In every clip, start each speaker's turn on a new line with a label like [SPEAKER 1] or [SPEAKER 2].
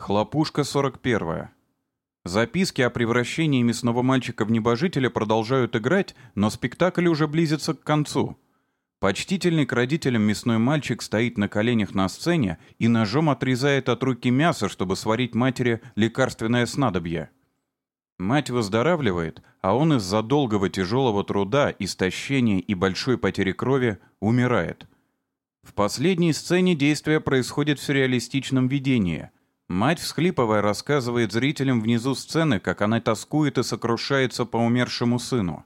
[SPEAKER 1] Хлопушка 41. Записки о превращении мясного мальчика в небожителя продолжают играть, но спектакль уже близится к концу. Почтительный к родителям мясной мальчик стоит на коленях на сцене и ножом отрезает от руки мясо, чтобы сварить матери лекарственное снадобье. Мать выздоравливает, а он из-за долгого тяжелого труда, истощения и большой потери крови умирает. В последней сцене действие происходит в сюрреалистичном видении. Мать, всхлипывая, рассказывает зрителям внизу сцены, как она тоскует и сокрушается по умершему сыну.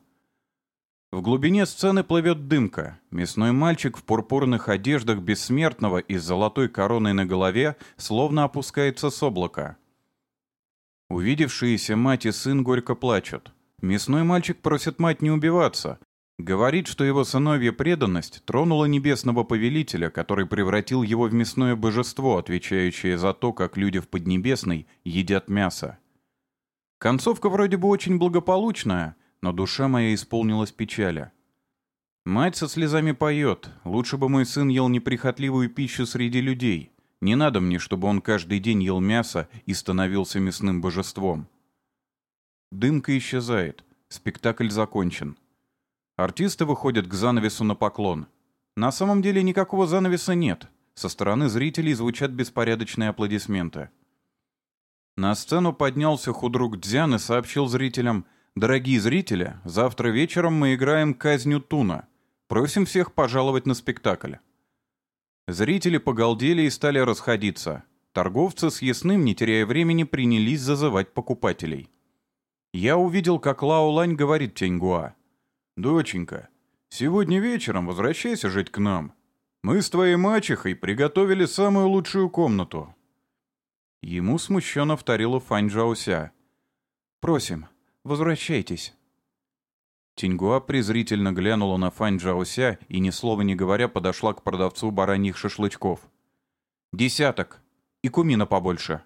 [SPEAKER 1] В глубине сцены плывет дымка. Мясной мальчик в пурпурных одеждах бессмертного и с золотой короной на голове словно опускается с облака. Увидевшиеся мать и сын горько плачут. Мясной мальчик просит мать не убиваться. Говорит, что его сыновья преданность тронула небесного повелителя, который превратил его в мясное божество, отвечающее за то, как люди в Поднебесной едят мясо. Концовка вроде бы очень благополучная, но душа моя исполнилась печаля. Мать со слезами поет, лучше бы мой сын ел неприхотливую пищу среди людей. Не надо мне, чтобы он каждый день ел мясо и становился мясным божеством. Дымка исчезает. Спектакль закончен. Артисты выходят к занавесу на поклон. На самом деле никакого занавеса нет. Со стороны зрителей звучат беспорядочные аплодисменты. На сцену поднялся худрук Дзян и сообщил зрителям, «Дорогие зрители, завтра вечером мы играем «Казню Туна». Просим всех пожаловать на спектакль». Зрители погалдели и стали расходиться. Торговцы с ясным, не теряя времени, принялись зазывать покупателей. Я увидел, как Лао Лань говорит Тяньгуа. «Доченька, сегодня вечером возвращайся жить к нам. Мы с твоей мачехой приготовили самую лучшую комнату». Ему смущенно вторила Фань Джаося. «Просим, возвращайтесь». Тиньгуа презрительно глянула на Фань Джаося и, ни слова не говоря, подошла к продавцу бараньих шашлычков. «Десяток. И кумина побольше».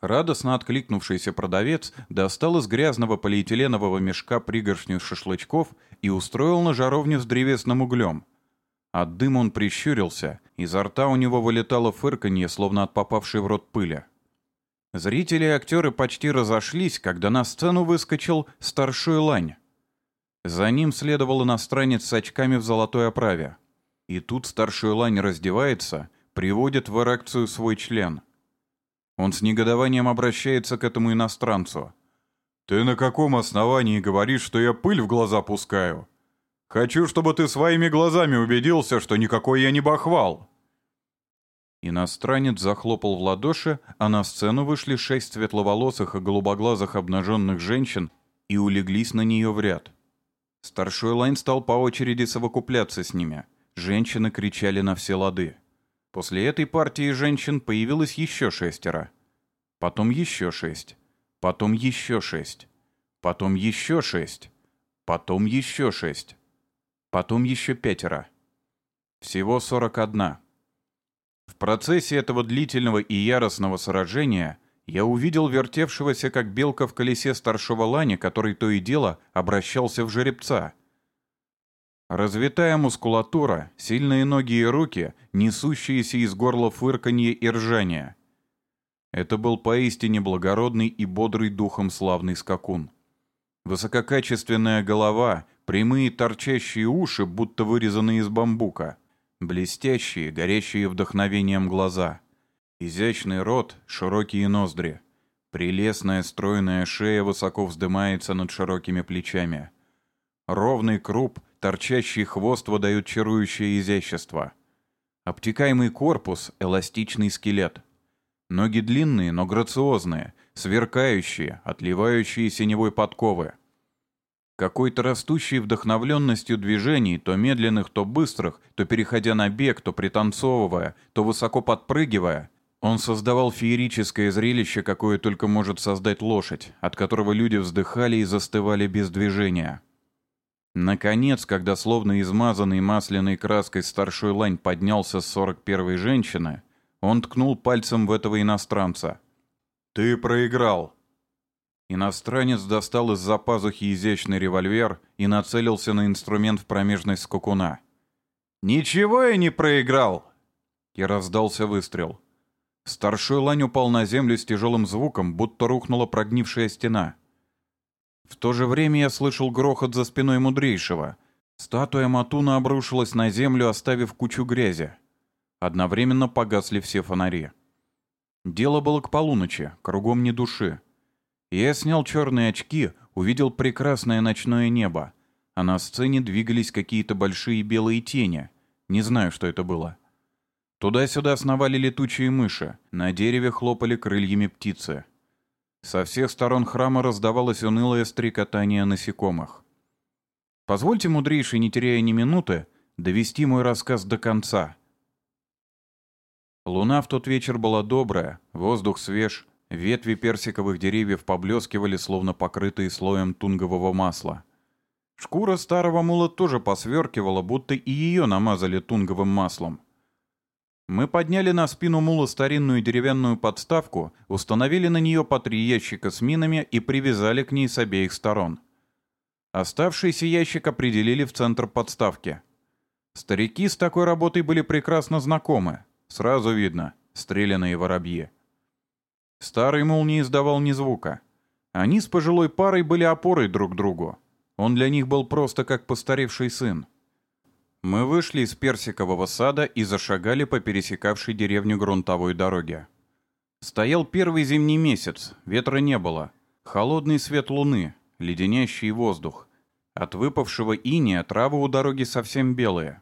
[SPEAKER 1] Радостно откликнувшийся продавец достал из грязного полиэтиленового мешка пригоршню шашлычков и устроил на жаровню с древесным углем. От дыма он прищурился, изо рта у него вылетало фырканье, словно от попавшей в рот пыли. Зрители и актеры почти разошлись, когда на сцену выскочил старший лань. За ним следовал иностранец с очками в золотой оправе. И тут старший лань раздевается, приводит в эрекцию свой член. Он с негодованием обращается к этому иностранцу. «Ты на каком основании говоришь, что я пыль в глаза пускаю? Хочу, чтобы ты своими глазами убедился, что никакой я не бахвал!» Иностранец захлопал в ладоши, а на сцену вышли шесть светловолосых и голубоглазых обнаженных женщин и улеглись на нее в ряд. Старшой Лайн стал по очереди совокупляться с ними. Женщины кричали на все лады. После этой партии женщин появилось еще шестеро. Потом еще шесть. Потом еще шесть. Потом еще шесть. Потом еще шесть. Потом еще пятеро. Всего сорок одна. В процессе этого длительного и яростного сражения я увидел вертевшегося, как белка в колесе старшего лани, который то и дело обращался в жеребца. Развитая мускулатура, сильные ноги и руки, несущиеся из горла фырканье и ржание. Это был поистине благородный и бодрый духом славный скакун. Высококачественная голова, прямые торчащие уши, будто вырезанные из бамбука — Блестящие, горящие вдохновением глаза. Изящный рот, широкие ноздри. Прелестная стройная шея высоко вздымается над широкими плечами. Ровный круп, торчащий хвост выдают чарующее изящество. Обтекаемый корпус, эластичный скелет. Ноги длинные, но грациозные, сверкающие, отливающие синевой подковы. Какой-то растущей вдохновленностью движений, то медленных, то быстрых, то переходя на бег, то пританцовывая, то высоко подпрыгивая, он создавал феерическое зрелище, какое только может создать лошадь, от которого люди вздыхали и застывали без движения. Наконец, когда словно измазанный масляной краской старшой лань поднялся с 41-й женщины, он ткнул пальцем в этого иностранца. «Ты проиграл», Иностранец достал из-за пазухи изящный револьвер и нацелился на инструмент в промежность скакуна. «Ничего я не проиграл!» И раздался выстрел. Старшой лань упал на землю с тяжелым звуком, будто рухнула прогнившая стена. В то же время я слышал грохот за спиной мудрейшего. Статуя Матуна обрушилась на землю, оставив кучу грязи. Одновременно погасли все фонари. Дело было к полуночи, кругом ни души. Я снял черные очки, увидел прекрасное ночное небо, а на сцене двигались какие-то большие белые тени. Не знаю, что это было. Туда-сюда сновали летучие мыши, на дереве хлопали крыльями птицы. Со всех сторон храма раздавалось унылое стрекотание насекомых. Позвольте, мудрейший, не теряя ни минуты, довести мой рассказ до конца. Луна в тот вечер была добрая, воздух свеж, ветви персиковых деревьев поблескивали, словно покрытые слоем тунгового масла. Шкура старого мула тоже посверкивала, будто и ее намазали тунговым маслом. Мы подняли на спину мула старинную деревянную подставку, установили на нее по три ящика с минами и привязали к ней с обеих сторон. Оставшийся ящик определили в центр подставки. Старики с такой работой были прекрасно знакомы. Сразу видно — стрелянные воробьи. Старый мул не издавал ни звука. Они с пожилой парой были опорой друг другу. Он для них был просто как постаревший сын. Мы вышли из персикового сада и зашагали по пересекавшей деревню грунтовой дороге. Стоял первый зимний месяц, ветра не было. Холодный свет луны, леденящий воздух. От выпавшего иния травы у дороги совсем белые.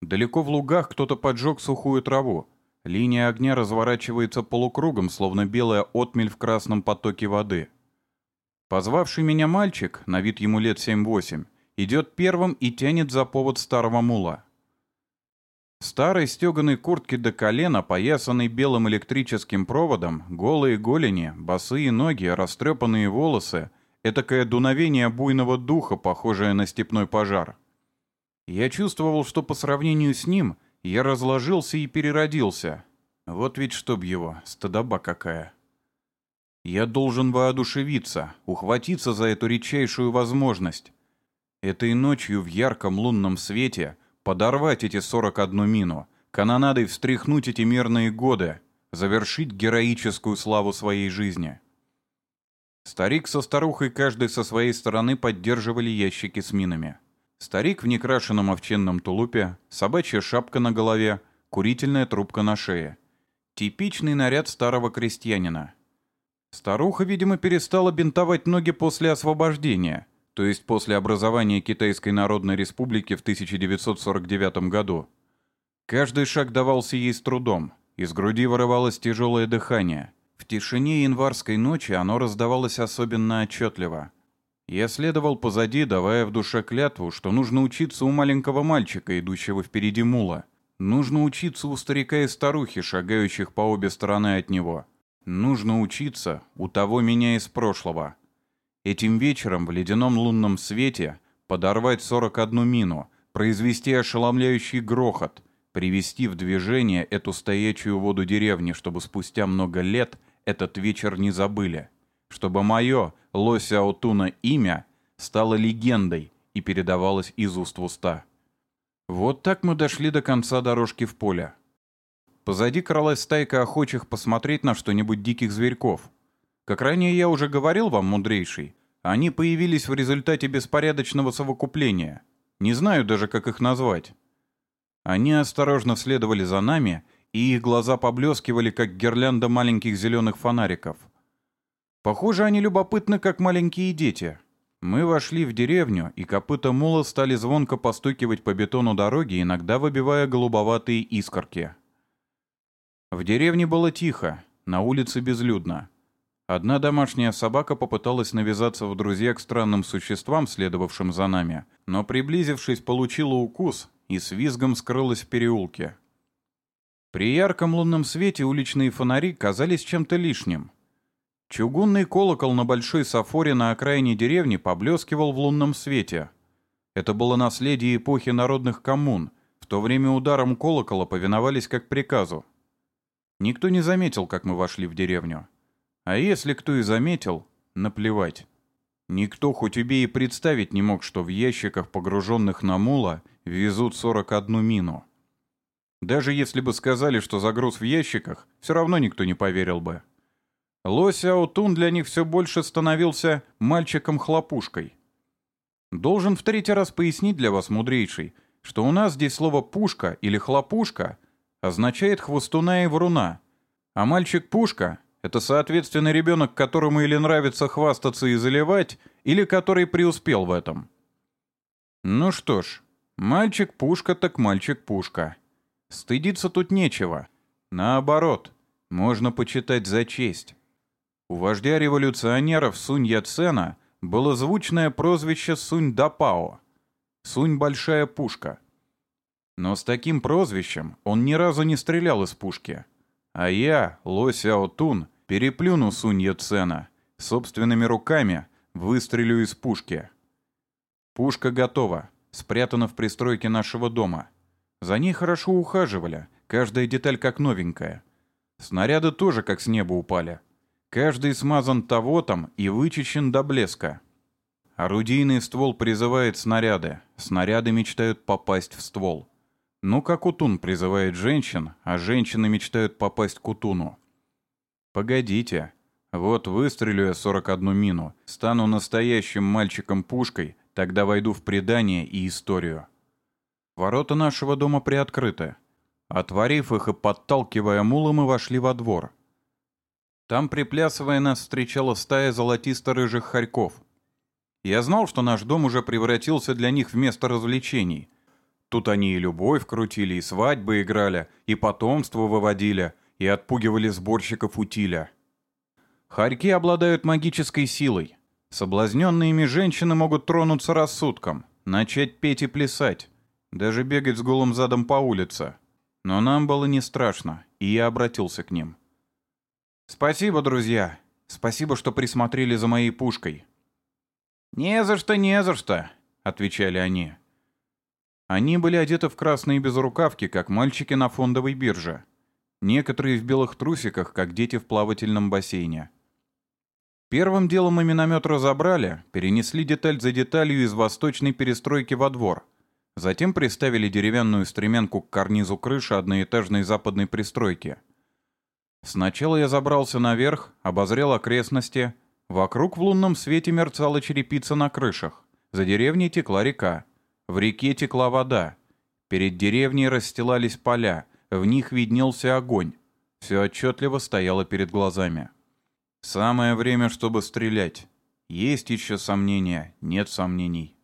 [SPEAKER 1] Далеко в лугах кто-то поджег сухую траву. Линия огня разворачивается полукругом, словно белая отмель в красном потоке воды. Позвавший меня мальчик, на вид ему лет семь-восемь, идет первым и тянет за повод старого мула. В старой стеганой куртке до колена, поясанной белым электрическим проводом, голые голени, босые ноги, растрепанные волосы, этакое дуновение буйного духа, похожее на степной пожар. Я чувствовал, что по сравнению с ним я разложился и переродился. Вот ведь чтоб его, стыдоба какая. Я должен воодушевиться, ухватиться за эту редчайшую возможность. Этой ночью в ярком лунном свете подорвать эти 41 мину, канонадой встряхнуть эти мирные годы, завершить героическую славу своей жизни. Старик со старухой каждый со своей стороны поддерживали ящики с минами. Старик в некрашенном овчинном тулупе, собачья шапка на голове, курительная трубка на шее. Типичный наряд старого крестьянина. Старуха, видимо, перестала бинтовать ноги после освобождения – то есть после образования Китайской Народной Республики в 1949 году. Каждый шаг давался ей с трудом, из груди вырывалось тяжелое дыхание. В тишине январской ночи оно раздавалось особенно отчетливо. Я следовал позади, давая в душе клятву, что нужно учиться у маленького мальчика, идущего впереди мула. Нужно учиться у старика и старухи, шагающих по обе стороны от него. Нужно учиться у того меня из прошлого. Этим вечером в ледяном лунном свете подорвать 41 мину, произвести ошеломляющий грохот, привести в движение эту стоячую воду деревни, чтобы спустя много лет этот вечер не забыли, чтобы мое, Лося Аутуна, имя стало легендой и передавалось из уст в уста. Вот так мы дошли до конца дорожки в поле. Позади кралась стайка охочих посмотреть на что-нибудь диких зверьков. Как ранее я уже говорил вам, мудрейший, они появились в результате беспорядочного совокупления. Не знаю даже, как их назвать. Они осторожно следовали за нами, и их глаза поблескивали, как гирлянда маленьких зеленых фонариков. Похоже, они любопытны, как маленькие дети. Мы вошли в деревню, и копыта мула стали звонко постукивать по бетону дороги, иногда выбивая голубоватые искорки. В деревне было тихо, на улице безлюдно. Одна домашняя собака попыталась навязаться в друзья к странным существам, следовавшим за нами, но, приблизившись, получила укус и с визгом скрылась в переулке. При ярком лунном свете уличные фонари казались чем-то лишним. Чугунный колокол на большой сафоре на окраине деревни поблескивал в лунном свете. Это было наследие эпохи народных коммун. В то время ударом колокола повиновались как приказу. Никто не заметил, как мы вошли в деревню. А если кто и заметил, наплевать. Никто хоть убей и представить не мог, что в ящиках, погруженных на мула, везут 41 мину. Даже если бы сказали, что загруз в ящиках, все равно никто не поверил бы. Лось Аутун для них все больше становился мальчиком-хлопушкой. Должен в третий раз пояснить для вас, мудрейший, что у нас здесь слово «пушка» или «хлопушка» означает «хвостуна и вруна», а мальчик-пушка — это, соответственно, ребенок, которому или нравится хвастаться и заливать, или который преуспел в этом. Ну что ж, мальчик-пушка так мальчик-пушка. Стыдиться тут нечего. Наоборот, можно почитать за честь. У вождя революционеров Сунь Яцена было звучное прозвище Сунь Дапао. Сунь Большая Пушка. Но с таким прозвищем он ни разу не стрелял из пушки. А я, Ло Сяо Тун, переплюну Сунь Яцена. Собственными руками выстрелю из пушки. Пушка готова, спрятана в пристройке нашего дома. За ней хорошо ухаживали, каждая деталь как новенькая. Снаряды тоже как с неба упали. Каждый смазан тавотом и вычищен до блеска. Орудийный ствол призывает снаряды, снаряды мечтают попасть в ствол. Ну, как Утун призывает женщин, а женщины мечтают попасть к Утуну. Погодите. Вот выстрелю я 41 мину, стану настоящим мальчиком-пушкой, тогда войду в предание и историю. Ворота нашего дома приоткрыты. Отворив их и подталкивая мула, мы вошли во двор. Там, приплясывая, нас встречала стая золотисто-рыжих хорьков. Я знал, что наш дом уже превратился для них в место развлечений. Тут они и любовь крутили, и свадьбы играли, и потомство выводили, и отпугивали сборщиков утиля. Хорьки обладают магической силой. Соблазненные ими женщины могут тронуться рассудком, начать петь и плясать, даже бегать с голым задом по улице. Но нам было не страшно, и я обратился к ним. «Спасибо, друзья. Спасибо, что присмотрели за моей пушкой». «Не за что, не за что», — отвечали они. Они были одеты в красные безрукавки, как мальчики на фондовой бирже. Некоторые в белых трусиках, как дети в плавательном бассейне. Первым делом мы миномет разобрали, перенесли деталь за деталью из восточной перестройки во двор — Затем приставили деревянную стремянку к карнизу крыши одноэтажной западной пристройки. Сначала я забрался наверх, обозрел окрестности. Вокруг в лунном свете мерцала черепица на крышах. За деревней текла река. В реке текла вода. Перед деревней расстилались поля. В них виднелся огонь. Все отчетливо стояло перед глазами. Самое время, чтобы стрелять. Есть еще сомнения, нет сомнений.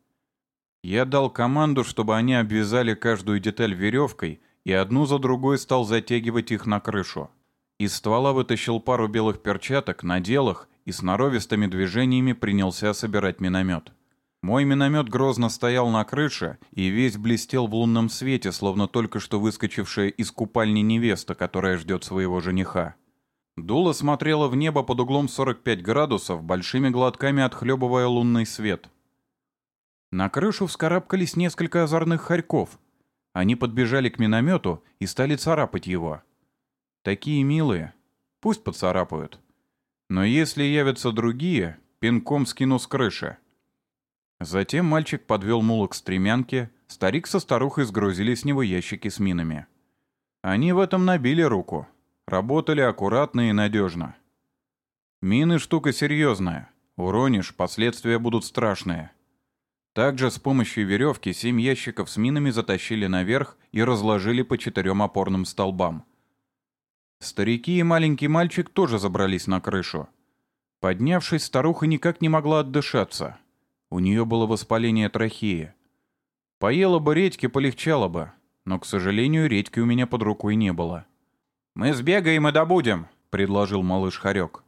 [SPEAKER 1] Я дал команду, чтобы они обвязали каждую деталь веревкой и одну за другой стал затягивать их на крышу. Из ствола вытащил пару белых перчаток, надел их и сноровистыми движениями принялся собирать миномет. Мой миномет грозно стоял на крыше и весь блестел в лунном свете, словно только что выскочившая из купальни невеста, которая ждет своего жениха. Дуло смотрела в небо под углом 45 градусов, большими глотками отхлебывая лунный свет. На крышу вскарабкались несколько озорных хорьков. Они подбежали к миномету и стали царапать его. Такие милые. Пусть поцарапают. Но если явятся другие, пинком скину с крыши. Затем мальчик подвел мула к стремянке, старик со старухой сгрузили с него ящики с минами. Они в этом набили руку. Работали аккуратно и надежно. Мины штука серьезная. Уронишь, последствия будут страшные. Также с помощью веревки семь ящиков с минами затащили наверх и разложили по четырем опорным столбам. Старики и маленький мальчик тоже забрались на крышу. Поднявшись, старуха никак не могла отдышаться. У нее было воспаление трахеи. Поела бы редьки, полегчало бы, но, к сожалению, редьки у меня под рукой не было. «Мы сбегаем и добудем», — предложил малыш Харек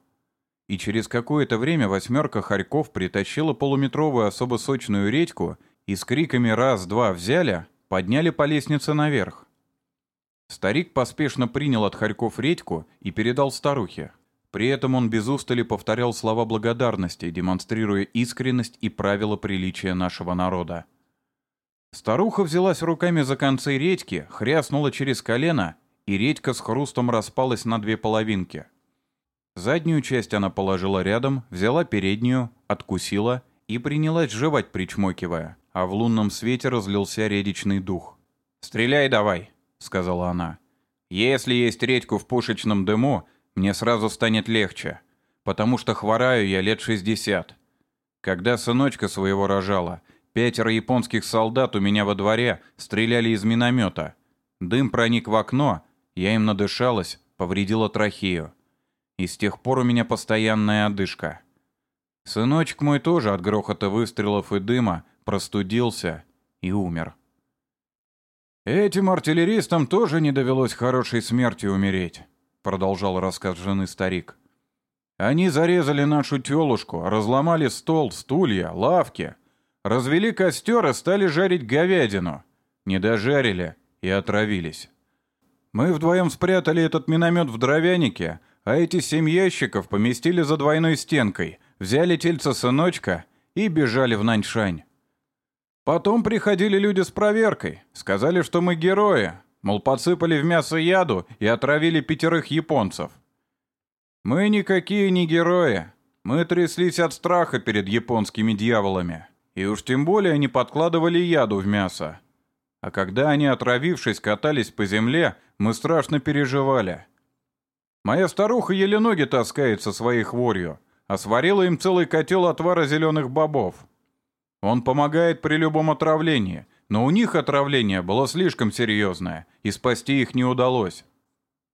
[SPEAKER 1] и через какое-то время восьмерка хорьков притащила полуметровую особо сочную редьку и с криками «раз-два взяли» подняли по лестнице наверх. Старик поспешно принял от хорьков редьку и передал старухе. При этом он без устали повторял слова благодарности, демонстрируя искренность и правила приличия нашего народа. Старуха взялась руками за концы редьки, хряснула через колено, и редька с хрустом распалась на две половинки — Заднюю часть она положила рядом, взяла переднюю, откусила и принялась жевать, причмокивая, а в лунном свете разлился редичный дух. «Стреляй давай!» — сказала она. «Если есть редьку в пушечном дыму, мне сразу станет легче, потому что хвораю я лет шестьдесят. Когда сыночка своего рожала, пятеро японских солдат у меня во дворе стреляли из миномета. Дым проник в окно, я им надышалась, повредила трахею. И с тех пор у меня постоянная одышка. Сыночек мой тоже от грохота выстрелов и дыма простудился и умер. «Этим артиллеристам тоже не довелось хорошей смерти умереть», продолжал рассказ жены старик. «Они зарезали нашу тёлушку, разломали стол, стулья, лавки, развели костер и стали жарить говядину. Не дожарили и отравились. Мы вдвоем спрятали этот миномет в дровянике, а эти семь ящиков поместили за двойной стенкой, взяли тельца сыночка и бежали в Наньшань. Потом приходили люди с проверкой, сказали, что мы герои, мол, подсыпали в мясо яду и отравили пятерых японцев. Мы никакие не герои, мы тряслись от страха перед японскими дьяволами, и уж тем более не подкладывали яду в мясо. А когда они, отравившись, катались по земле, мы страшно переживали. Моя старуха еле ноги таскает со своей хворью, а сварила им целый котел отвара зеленых бобов. Он помогает при любом отравлении, но у них отравление было слишком серьезное, и спасти их не удалось.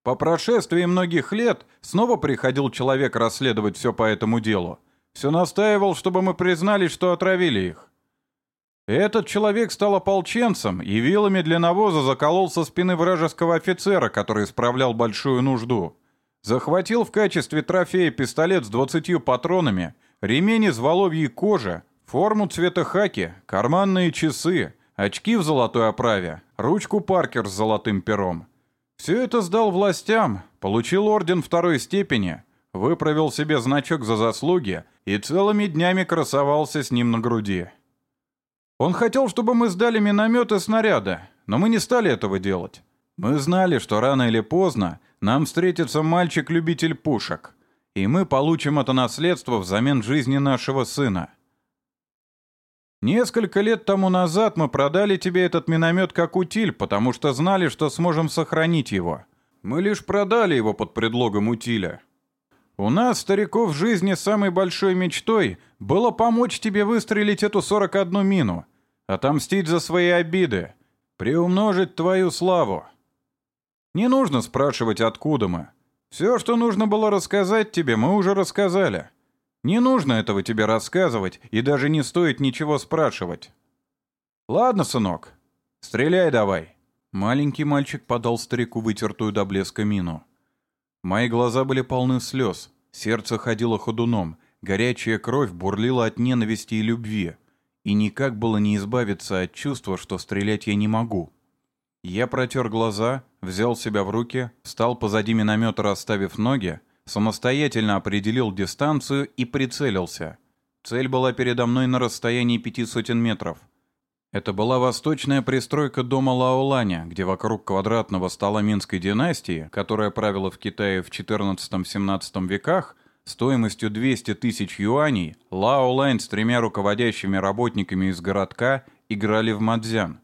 [SPEAKER 1] По прошествии многих лет снова приходил человек расследовать все по этому делу. Все настаивал, чтобы мы признали, что отравили их. Этот человек стал ополченцем и вилами для навоза заколол со спины вражеского офицера, который справлял большую нужду. Захватил в качестве трофея пистолет с двадцатью патронами, ремень из воловьей кожи, Форму цвета хаки, карманные часы, очки в золотой оправе, ручку Паркер с золотым пером. Все это сдал властям, получил орден второй степени, выправил себе значок за заслуги и целыми днями красовался с ним на груди. Он хотел, чтобы мы сдали минометы и снаряды, но мы не стали этого делать. Мы знали, что рано или поздно нам встретится мальчик-любитель пушек, и мы получим это наследство взамен жизни нашего сына. Несколько лет тому назад мы продали тебе этот миномет как утиль, потому что знали, что сможем сохранить его. Мы лишь продали его под предлогом утиля. У нас, стариков, в жизни самой большой мечтой было помочь тебе выстрелить эту 41 мину, отомстить за свои обиды, приумножить твою славу. Не нужно спрашивать, откуда мы. Все, что нужно было рассказать тебе, мы уже рассказали. Не нужно этого тебе рассказывать, и даже не стоит ничего спрашивать. Ладно, сынок, стреляй давай. Маленький мальчик подал старику вытертую до блеска мину. Мои глаза были полны слез, сердце ходило ходуном, горячая кровь бурлила от ненависти и любви, и никак было не избавиться от чувства, что стрелять я не могу. Я протер глаза, взял себя в руки, встал позади миномета, расставив ноги, самостоятельно определил дистанцию и прицелился. Цель была передо мной на расстоянии пяти сотен метров. Это была восточная пристройка дома Лаоланя, где вокруг квадратного стола Минской династии, которая правила в Китае в XIV-XVII веках, стоимостью 200 тысяч юаней, Лаолань с тремя руководящими работниками из городка играли в мадзян.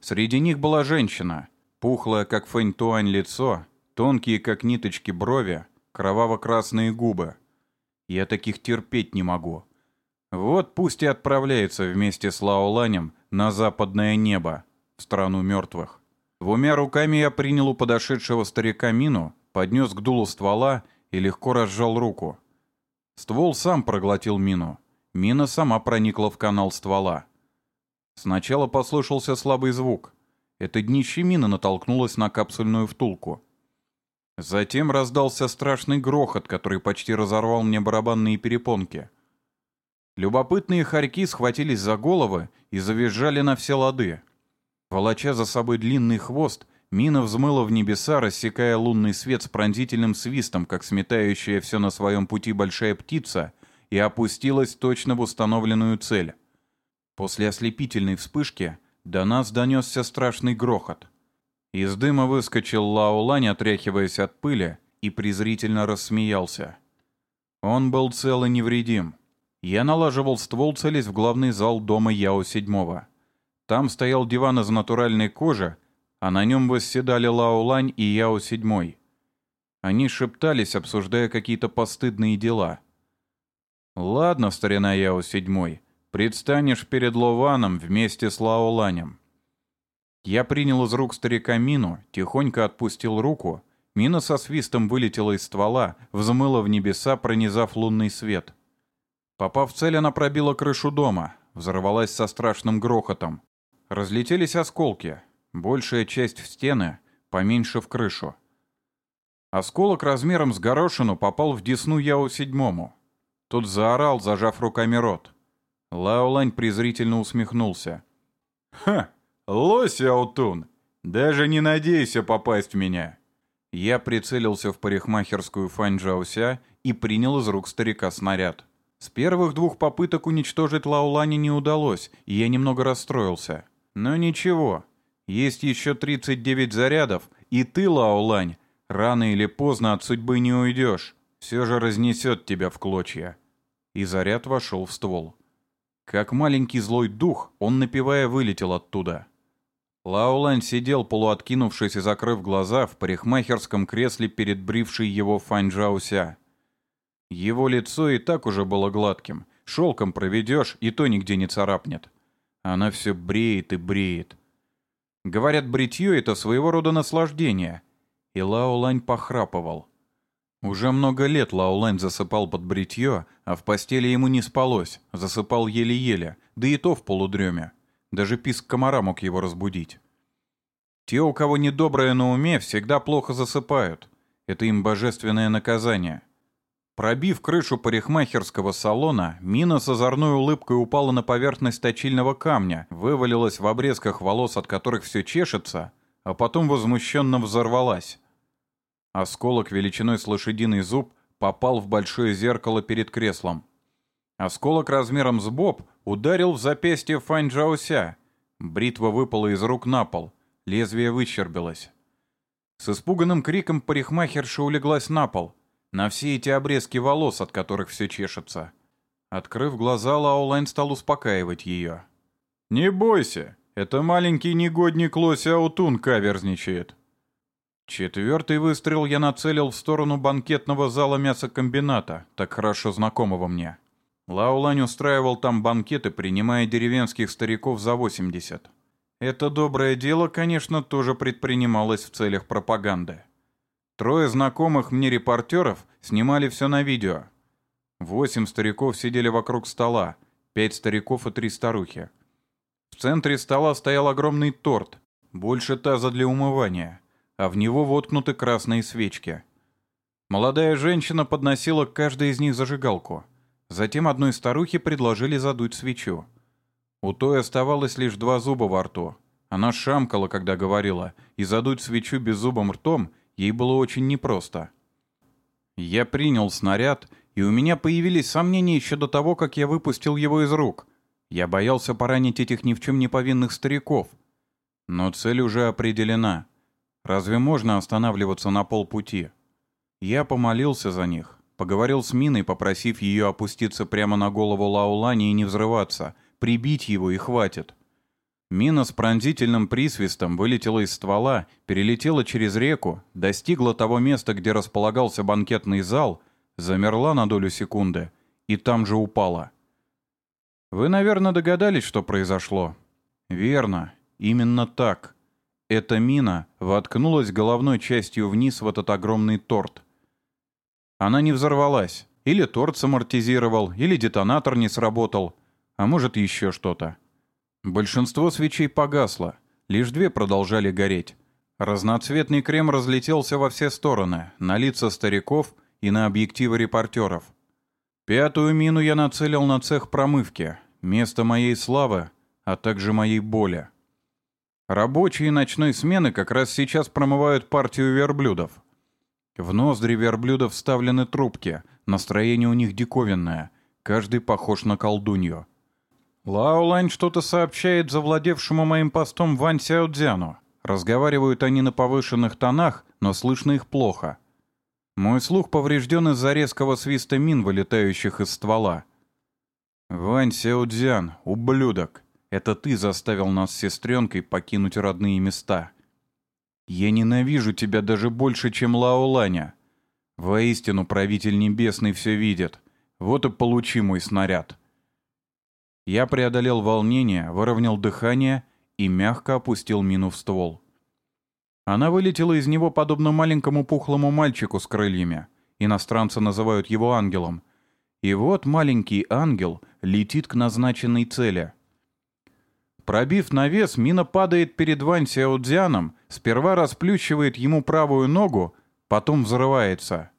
[SPEAKER 1] Среди них была женщина, пухлая, как фэнь-туань лицо, тонкие, как ниточки брови, кроваво-красные губы. Я таких терпеть не могу. Вот пусть и отправляется вместе с Лаоланем на западное небо, в страну мертвых. Двумя руками я принял у подошедшего старика мину, поднес к дулу ствола и легко разжал руку. Ствол сам проглотил мину. Мина сама проникла в канал ствола. Сначала послышался слабый звук. Это днище мины натолкнулось на капсульную втулку. Затем раздался страшный грохот, который почти разорвал мне барабанные перепонки. Любопытные хорьки схватились за головы и завизжали на все лады. Волоча за собой длинный хвост, мина взмыла в небеса, рассекая лунный свет с пронзительным свистом, как сметающая все на своем пути большая птица, и опустилась точно в установленную цель. После ослепительной вспышки до нас донесся страшный грохот. Из дыма выскочил Лаолань, отряхиваясь от пыли, и презрительно рассмеялся. Он был цел и невредим. Я налаживал ствол, целясь в главный зал дома Яо-7. Там стоял диван из натуральной кожи, а на нем восседали Лао Лань и Яо Седьмой. Они шептались, обсуждая какие-то постыдные дела. «Ладно, старина Яо Седьмой, предстанешь перед Лованом вместе с Лао Ланем». Я принял из рук старика мину, тихонько отпустил руку. Мина со свистом вылетела из ствола, взмыла в небеса, пронизав лунный свет. Попав в цель, она пробила крышу дома, взорвалась со страшным грохотом. Разлетелись осколки, большая часть в стены, поменьше в крышу. Осколок размером с горошину попал в десну Яо седьмому. Тот заорал, зажав руками рот. Лаолань презрительно усмехнулся. «Ха! Лось, Аутун! Даже не надейся попасть в меня!» Я прицелился в парикмахерскую Фань и принял из рук старика снаряд. С первых двух попыток уничтожить Лаулани не удалось, и я немного расстроился. Но ничего, есть еще 39 зарядов, и ты, Лаулань, рано или поздно от судьбы не уйдешь. Все же разнесет тебя в клочья. И заряд вошел в ствол. Как маленький злой дух, он, напевая, вылетел оттуда. Лаулань сидел, полуоткинувшись и закрыв глаза, в парикмахерском кресле перед брившей его Фаньжауся. Его лицо и так уже было гладким. Шелком проведешь, и то нигде не царапнет. Она все бреет и бреет. Говорят, бритье — это своего рода наслаждение. И Лаолань похрапывал. Уже много лет Лаолань засыпал под бритье, а в постели ему не спалось, засыпал еле-еле, да и то в полудреме. Даже писк комара мог его разбудить. Те, у кого недоброе на уме, всегда плохо засыпают. Это им божественное наказание. Пробив крышу парикмахерского салона, мина с озорной улыбкой упала на поверхность точильного камня, вывалилась в обрезках волос, от которых все чешется, а потом возмущенно взорвалась. Осколок величиной с лошадиный зуб попал в большое зеркало перед креслом. Осколок размером с боб ударил в запястье Фань. Бритва выпала из рук на пол, лезвие выщербилось. С испуганным криком парикмахерша улеглась на пол — на все эти обрезки волос, от которых все чешется. Открыв глаза, Лаолайн стал успокаивать ее. «Не бойся, это маленький негодник Лось Аутун каверзничает». Четвертый выстрел я нацелил в сторону банкетного зала мясокомбината, так хорошо знакомого мне. Лаулань устраивал там банкеты, принимая деревенских стариков за 80. Это доброе дело, конечно, тоже предпринималось в целях пропаганды. Трое знакомых мне репортеров снимали все на видео. Восемь стариков сидели вокруг стола, пять стариков и три старухи. В центре стола стоял огромный торт, больше таза для умывания, а в него воткнуты красные свечки. Молодая женщина подносила к каждой из них зажигалку. Затем одной старухе предложили задуть свечу. У той оставалось лишь два зуба во рту. Она шамкала, когда говорила, и задуть свечу беззубым ртом ей было очень непросто. Я принял снаряд, и у меня появились сомнения еще до того, как я выпустил его из рук. Я боялся поранить этих ни в чем не повинных стариков. Но цель уже определена. Разве можно останавливаться на полпути? Я помолился за них, поговорил с Миной, попросив ее опуститься прямо на голову Лаулани и не взрываться, прибить его и хватит. Мина с пронзительным присвистом вылетела из ствола, перелетела через реку, достигла того места, где располагался банкетный зал, замерла на долю секунды и там же упала. Вы, наверное, догадались, что произошло. Верно, именно так. Эта мина воткнулась головной частью вниз в этот огромный торт. Она не взорвалась. Или торт самортизировал, или детонатор не сработал, а может еще что-то. Большинство свечей погасло, лишь две продолжали гореть. Разноцветный крем разлетелся во все стороны, на лица стариков и на объективы репортеров. Пятую мину я нацелил на цех промывки, место моей славы, а также моей боли. Рабочие ночной смены как раз сейчас промывают партию верблюдов. В ноздри верблюдов вставлены трубки, настроение у них диковинное, каждый похож на колдунью. Лаолань что-то сообщает завладевшему моим постом Вань Сяодзяну. Разговаривают они на повышенных тонах, но слышно их плохо. Мой слух поврежден из-за резкого свиста мин, вылетающих из ствола. «Вань Сяодзян, ублюдок, это ты заставил нас с сестренкой покинуть родные места. Я ненавижу тебя даже больше, чем Лаоланя. Воистину, правитель небесный все видит. Вот и получи мой снаряд. Я преодолел волнение, выровнял дыхание и мягко опустил мину в ствол. Она вылетела из него подобно маленькому пухлому мальчику с крыльями. Иностранцы называют его ангелом. И вот маленький ангел летит к назначенной цели. Пробив навес, мина падает перед Вань Сяодзяном, сперва расплющивает ему правую ногу, потом взрывается.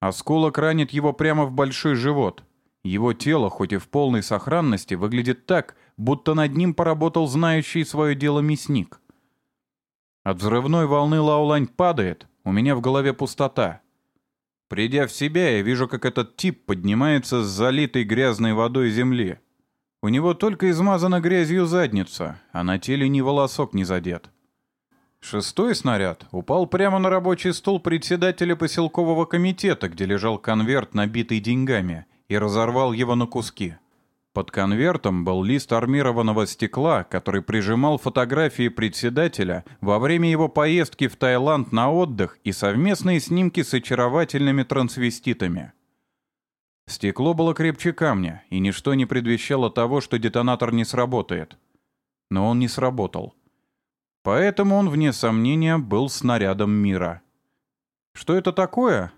[SPEAKER 1] Осколок ранит его прямо в большой живот. Его тело, хоть и в полной сохранности, выглядит так, будто над ним поработал знающий свое дело мясник. От взрывной волны Лаулань падает, у меня в голове пустота. Придя в себя, я вижу, как этот тип поднимается с залитой грязной водой земли. У него только измазана грязью задница, а на теле ни волосок не задет. Шестой снаряд упал прямо на рабочий стол председателя поселкового комитета, где лежал конверт, набитый деньгами, и разорвал его на куски. Под конвертом был лист армированного стекла, который прижимал фотографии председателя во время его поездки в Таиланд на отдых и совместные снимки с очаровательными трансвеститами. Стекло было крепче камня, и ничто не предвещало того, что детонатор не сработает. Но он не сработал. Поэтому он, вне сомнения, был снарядом мира. Что это такое?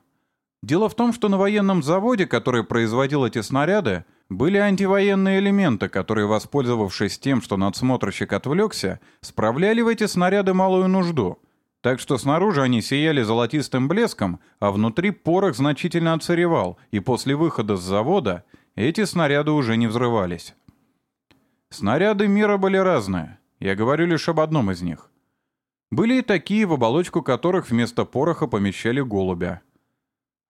[SPEAKER 1] Дело в том, что на военном заводе, который производил эти снаряды, были антивоенные элементы, которые, воспользовавшись тем, что надсмотрщик отвлекся, справляли в эти снаряды малую нужду. Так что снаружи они сияли золотистым блеском, а внутри порох значительно отсыревал, и после выхода с завода эти снаряды уже не взрывались. Снаряды мира были разные. Я говорю лишь об одном из них. Были и такие, в оболочку которых вместо пороха помещали голубя.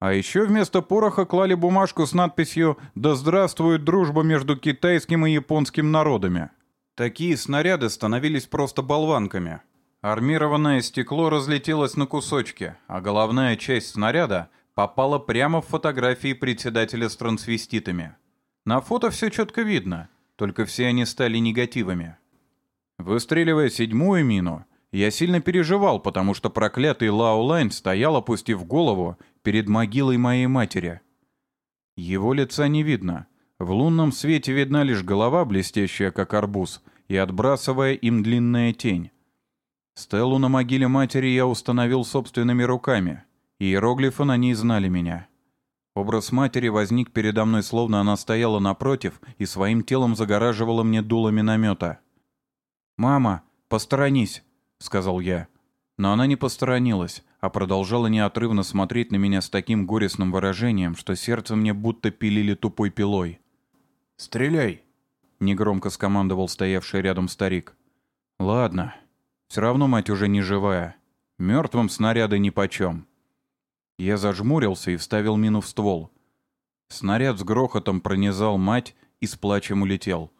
[SPEAKER 1] А еще вместо пороха клали бумажку с надписью «Да здравствует дружба между китайским и японским народами». Такие снаряды становились просто болванками. Армированное стекло разлетелось на кусочки, а головная часть снаряда попала прямо в фотографии председателя с трансвеститами. На фото все четко видно, только все они стали негативами. Выстреливая седьмую мину, я сильно переживал, потому что проклятый Лао Лайн стоял, опустив голову, перед могилой моей матери. Его лица не видно. В лунном свете видна лишь голова, блестящая как арбуз, и отбрасывая им длинная тень. Стеллу на могиле матери я установил собственными руками. Иероглифы на ней знали меня. Образ матери возник передо мной, словно она стояла напротив и своим телом загораживала мне дуло миномета. «Мама, посторонись!» — сказал я. Но она не посторонилась, а продолжала неотрывно смотреть на меня с таким горестным выражением, что сердце мне будто пилили тупой пилой. «Стреляй!» — негромко скомандовал стоявший рядом старик. «Ладно. Все равно мать уже не живая. Мертвым снаряды нипочем». Я зажмурился и вставил мину в ствол. Снаряд с грохотом пронизал мать и с плачем улетел.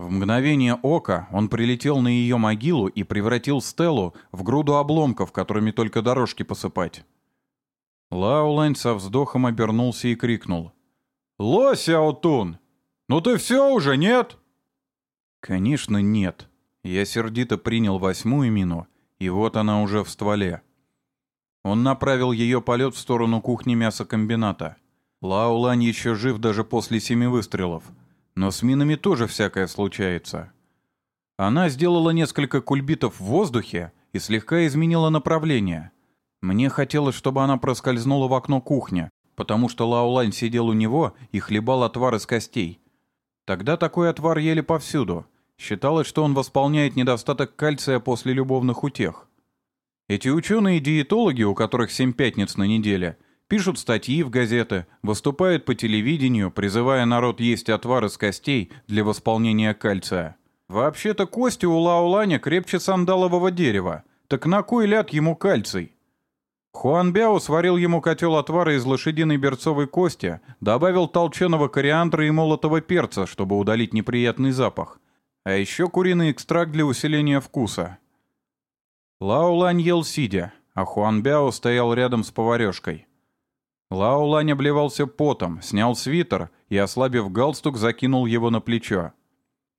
[SPEAKER 1] В мгновение ока он прилетел на ее могилу и превратил Стеллу в груду обломков, которыми только дорожки посыпать. Лаулайн со вздохом обернулся и крикнул. «Ло, Сяотун! Ну ты все уже, нет?» «Конечно, нет». Я сердито принял восьмую мину, и вот она уже в стволе. Он направил ее полет в сторону кухни мясокомбината. Лаулань еще жив даже после семи выстрелов — но с минами тоже всякое случается. Она сделала несколько кульбитов в воздухе и слегка изменила направление. Мне хотелось, чтобы она проскользнула в окно кухни, потому что Лаулань сидел у него и хлебал отвар из костей. Тогда такой отвар ели повсюду. Считалось, что он восполняет недостаток кальция после любовных утех. Эти ученые-диетологи, у которых семь пятниц на неделе – Пишут статьи в газеты, выступают по телевидению, призывая народ есть отвар из костей для восполнения кальция. Вообще-то кости у Лауланя крепче сандалового дерева. Так на кой ляд ему кальций? Хуан Бяо сварил ему котел отвара из лошадиной берцовой кости, добавил толченого кориандра и молотого перца, чтобы удалить неприятный запах. А еще куриный экстракт для усиления вкуса. Лаулань ел сидя, а Хуан Бяо стоял рядом с поварешкой. Лао Лань обливался потом, снял свитер и, ослабив галстук, закинул его на плечо.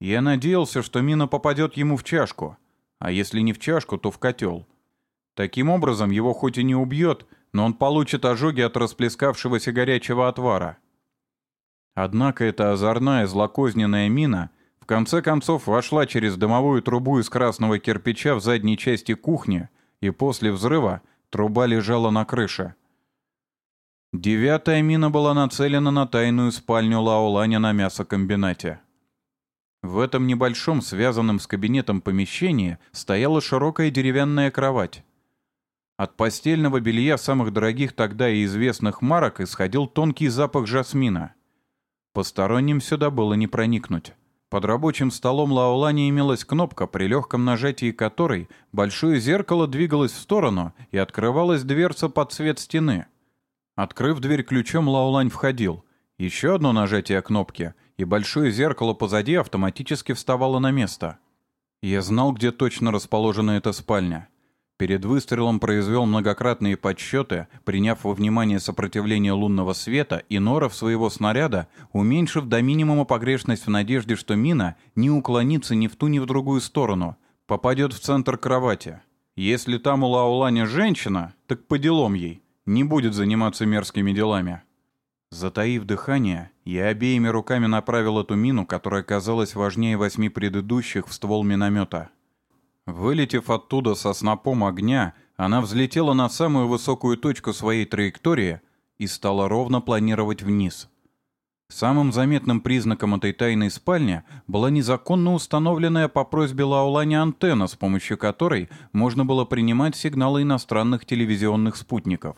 [SPEAKER 1] Я надеялся, что мина попадет ему в чашку, а если не в чашку, то в котел. Таким образом, его хоть и не убьет, но он получит ожоги от расплескавшегося горячего отвара. Однако эта озорная злокозненная мина в конце концов вошла через дымовую трубу из красного кирпича в задней части кухни, и после взрыва труба лежала на крыше. Девятая мина была нацелена на тайную спальню Лаоланя на мясокомбинате. В этом небольшом, связанном с кабинетом помещении, стояла широкая деревянная кровать. От постельного белья самых дорогих тогда и известных марок исходил тонкий запах жасмина. Посторонним сюда было не проникнуть. Под рабочим столом Лаолани имелась кнопка, при легком нажатии которой большое зеркало двигалось в сторону и открывалась дверца под цвет стены. Открыв дверь ключом, Лаолань входил. Еще одно нажатие кнопки, и большое зеркало позади автоматически вставало на место. Я знал, где точно расположена эта спальня. Перед выстрелом произвел многократные подсчеты, приняв во внимание сопротивление лунного света и норов своего снаряда, уменьшив до минимума погрешность в надежде, что мина не уклонится ни в ту, ни в другую сторону, попадет в центр кровати. Если там у Лауланя женщина, так по делам ей, не будет заниматься мерзкими делами. Затаив дыхание, я обеими руками направил эту мину, которая казалась важнее восьми предыдущих, в ствол миномета. Вылетев оттуда со снопом огня, она взлетела на самую высокую точку своей траектории и стала ровно планировать вниз. Самым заметным признаком этой тайной спальни была незаконно установленная по просьбе Лаулани антенна, с помощью которой можно было принимать сигналы иностранных телевизионных спутников.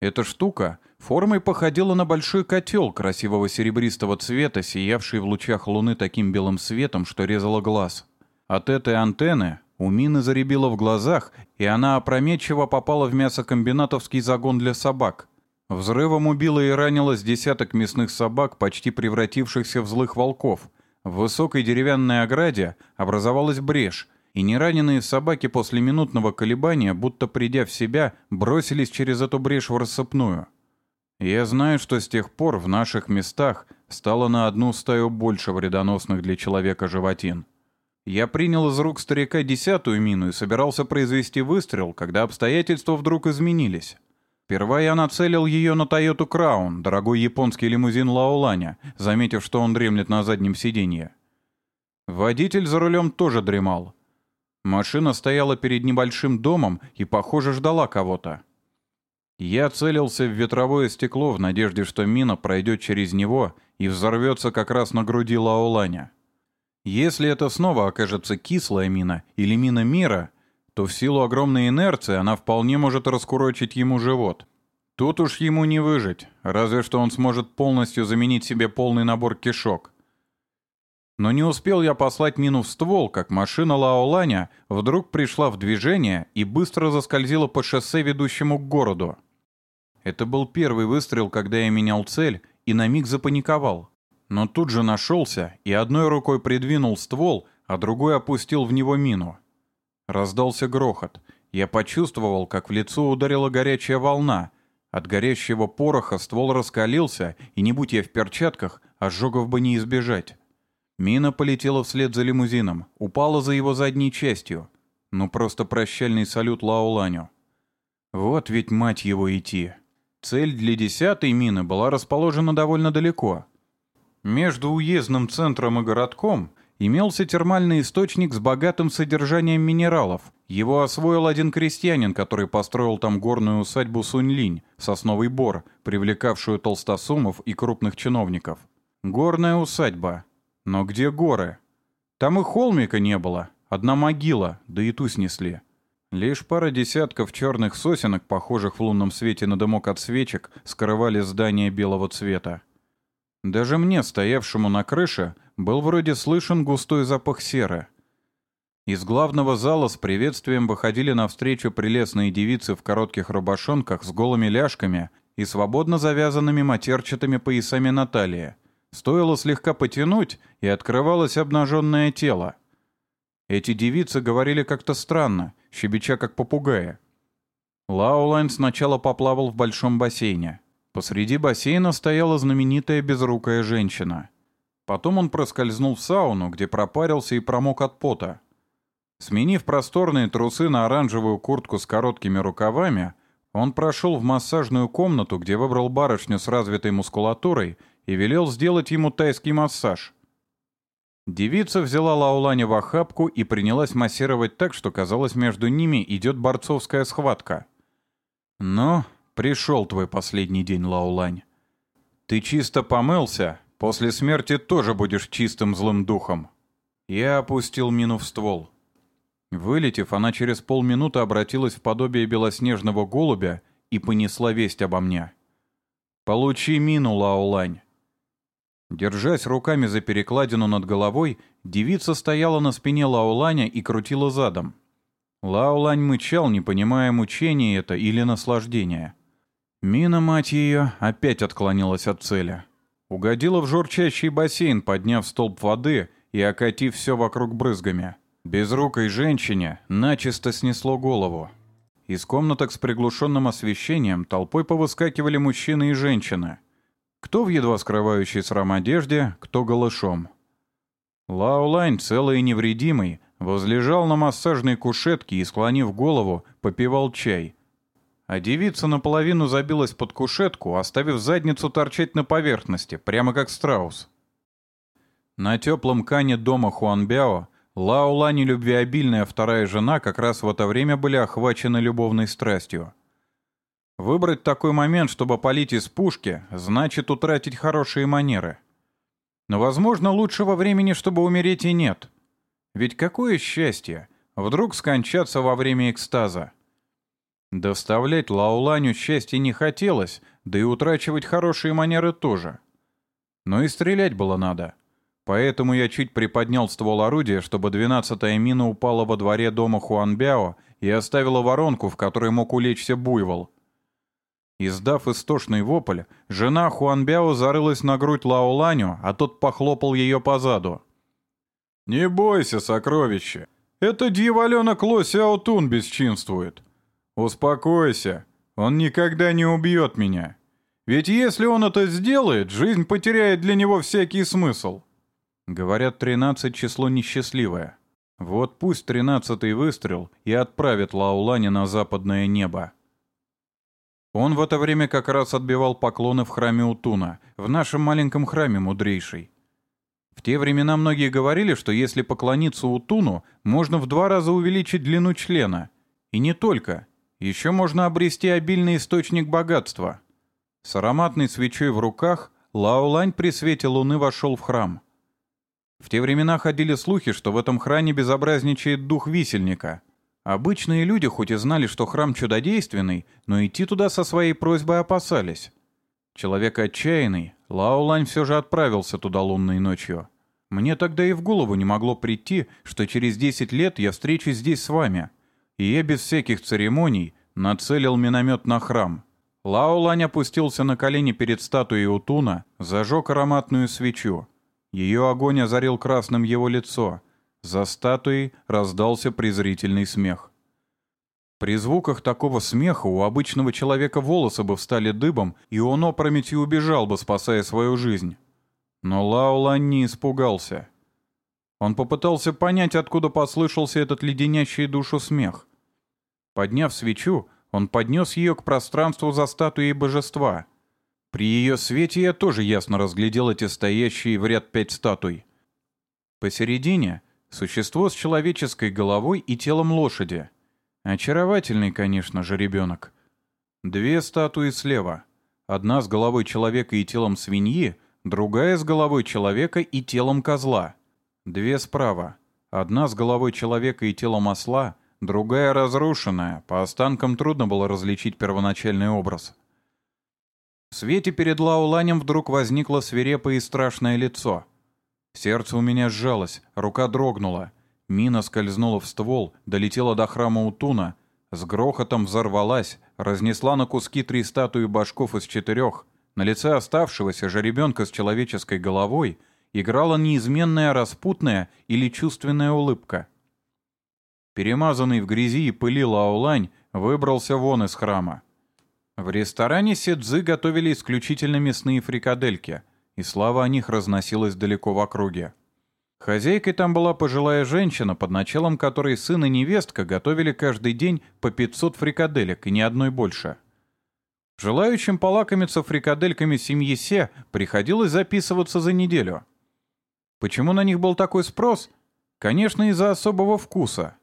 [SPEAKER 1] Эта штука формой походила на большой котел красивого серебристого цвета, сиявший в лучах луны таким белым светом, что резало глаз. От этой антенны у Мины заребило в глазах, и она опрометчиво попала в мясокомбинатовский загон для собак. Взрывом убила и ранила с десяток мясных собак, почти превратившихся в злых волков. В высокой деревянной ограде образовалась брешь, и нераненые собаки после минутного колебания, будто придя в себя, бросились через эту брешь в рассыпную. Я знаю, что с тех пор в наших местах стало на одну стаю больше вредоносных для человека животин. Я принял из рук старика десятую мину и собирался произвести выстрел, когда обстоятельства вдруг изменились. Сперва я нацелил ее на Toyota Crown, дорогой японский лимузин Лаоланя, заметив, что он дремлет на заднем сиденье. Водитель за рулем тоже дремал. Машина стояла перед небольшим домом и, похоже, ждала кого-то. Я целился в ветровое стекло в надежде, что мина пройдет через него и взорвется как раз на груди Лаоланя. Если это снова окажется кислая мина или мина мира, то в силу огромной инерции она вполне может раскурочить ему живот. Тут уж ему не выжить, разве что он сможет полностью заменить себе полный набор кишок. Но не успел я послать мину в ствол, как машина Лаоланя вдруг пришла в движение и быстро заскользила по шоссе, ведущему к городу. Это был первый выстрел, когда я менял цель, и на миг запаниковал но тут же нашелся и одной рукой придвинул ствол, а другой опустил в него мину. Раздался грохот. Я почувствовал, как в лицо ударила горячая волна. От горящего пороха ствол раскалился, и не будь я в перчатках, ожогов бы не избежать. Мина полетела вслед за лимузином, упала за его задней частью. Ну просто прощальный салют Лауланю. Вот ведь мать его идти. Цель для десятой мины была расположена довольно далеко — между уездным центром и городком имелся термальный источник с богатым содержанием минералов. Его освоил один крестьянин, который построил там горную усадьбу Сунь-Линь, сосновый бор, привлекавшую толстосумов и крупных чиновников. Горная усадьба. Но где горы? Там и холмика не было. Одна могила, да и ту снесли. Лишь пара десятков черных сосенок, похожих в лунном свете на дымок от свечек, скрывали здание белого цвета. Даже мне, стоявшему на крыше, был вроде слышен густой запах серы. Из главного зала с приветствием выходили навстречу прелестные девицы в коротких рубашонках с голыми ляжками и свободно завязанными матерчатыми поясами на талии. Стоило слегка потянуть, и открывалось обнаженное тело. Эти девицы говорили как-то странно, щебеча как попугаи. Лаулайн сначала поплавал в большом бассейне — Посреди бассейна стояла знаменитая безрукая женщина. Потом он проскользнул в сауну, где пропарился и промок от пота. Сменив просторные трусы на оранжевую куртку с короткими рукавами, он прошел в массажную комнату, где выбрал барышню с развитой мускулатурой и велел сделать ему тайский массаж. Девица взяла Лауланя в охапку и принялась массировать так, что казалось, между ними идет борцовская схватка. «Ну, пришел твой последний день, Лаулань. Ты чисто помылся, после смерти тоже будешь чистым злым духом». Я опустил мину в ствол. Вылетев, она через полминуты обратилась в подобие белоснежного голубя и понесла весть обо мне. «Получи мину, Лаолань». Держась руками за перекладину над головой, девица стояла на спине Лаоланя и крутила задом. Лаолань мычал, не понимая, мучения это или наслаждения. Мина, мать ее, опять отклонилась от цели. Угодила в журчащий бассейн, подняв столб воды и окатив все вокруг брызгами. Безрукой женщине начисто снесло голову. Из комнаток с приглушенным освещением толпой повыскакивали мужчины и женщины. Кто в едва скрывающей срам одежде, кто голышом. Лаулайн, целый и невредимый, возлежал на массажной кушетке и, склонив голову, попивал чай. А девица наполовину забилась под кушетку, оставив задницу торчать на поверхности, прямо как страус. На теплом кане дома Хуанбяо Лаула, нелюбвеобильная вторая жена, как раз в это время были охвачены любовной страстью. Выбрать такой момент, чтобы полить из пушки, значит утратить хорошие манеры. Но, возможно, лучшего времени, чтобы умереть, и нет. Ведь какое счастье! Вдруг скончаться во время экстаза. Доставлять Лауланю счастья не хотелось, да и утрачивать хорошие манеры тоже. Но и стрелять было надо. Поэтому я чуть приподнял ствол орудия, чтобы двенадцатая мина упала во дворе дома Хуанбяо и оставила воронку, в которой мог улечься буйвол. Издав истошный вопль, жена Хуанбяо зарылась на грудь Лаоланю, а тот похлопал ее по заду. «Не бойся, сокровище. Это дьяволенок Ло Сяотун бесчинствует. Успокойся, он никогда не убьет меня. Ведь если он это сделает, жизнь потеряет для него всякий смысл. Говорят, тринадцать число несчастливое. Вот пусть тринадцатый выстрел и отправит Лаулани на западное небо. Он в это время как раз отбивал поклоны в храме Утуна, в нашем маленьком храме мудрейший. В те времена многие говорили, что если поклониться Утуну, можно в два раза увеличить длину члена. И не только. Еще можно обрести обильный источник богатства. С ароматной свечой в руках Лаулань при свете луны вошел в храм. В те времена ходили слухи, что в этом храме безобразничает дух висельника. Обычные люди хоть и знали, что храм чудодейственный, но идти туда со своей просьбой опасались. Человек отчаянный, Лаолань все же отправился туда лунной ночью. Мне тогда и в голову не могло прийти, что через 10 лет я встречусь здесь с вами. И я без всяких церемоний нацелил миномет на храм. Лаолань опустился на колени перед статуей Утуна, зажег ароматную свечу. Ее огонь озарил красным его лицо. За статуей раздался презрительный смех. При звуках такого смеха у обычного человека волосы бы встали дыбом, и он опрометью убежал бы, спасая свою жизнь. Но Лаолан не испугался. Он попытался понять, откуда послышался этот леденящий душу смех. Подняв свечу, он поднес ее к пространству за статуей божества — при ее свете я тоже ясно разглядел эти стоящие в ряд пять статуй. Посередине — существо с человеческой головой и телом лошади. Очаровательный, конечно же, ребенок. Две статуи слева. Одна с головой человека и телом свиньи, другая с головой человека и телом козла. Две справа. Одна с головой человека и телом осла, другая разрушенная, по останкам трудно было различить первоначальный образ. В свете перед Лауланем вдруг возникло свирепое и страшное лицо. Сердце у меня сжалось, рука дрогнула. Мина скользнула в ствол, долетела до храма Утуна, с грохотом взорвалась, разнесла на куски три статуи башков из четырех. На лице оставшегося же ребенка с человеческой головой играла неизменная распутная или чувственная улыбка. Перемазанный в грязи и пыли Лаулань выбрался вон из храма. В ресторане Седзы готовили исключительно мясные фрикадельки, и слава о них разносилась далеко в округе. Хозяйкой там была пожилая женщина, под началом которой сын и невестка готовили каждый день по 500 фрикаделек и ни одной больше. Желающим полакомиться фрикадельками семьи Се приходилось записываться за неделю. Почему на них был такой спрос? Конечно, из-за особого вкуса.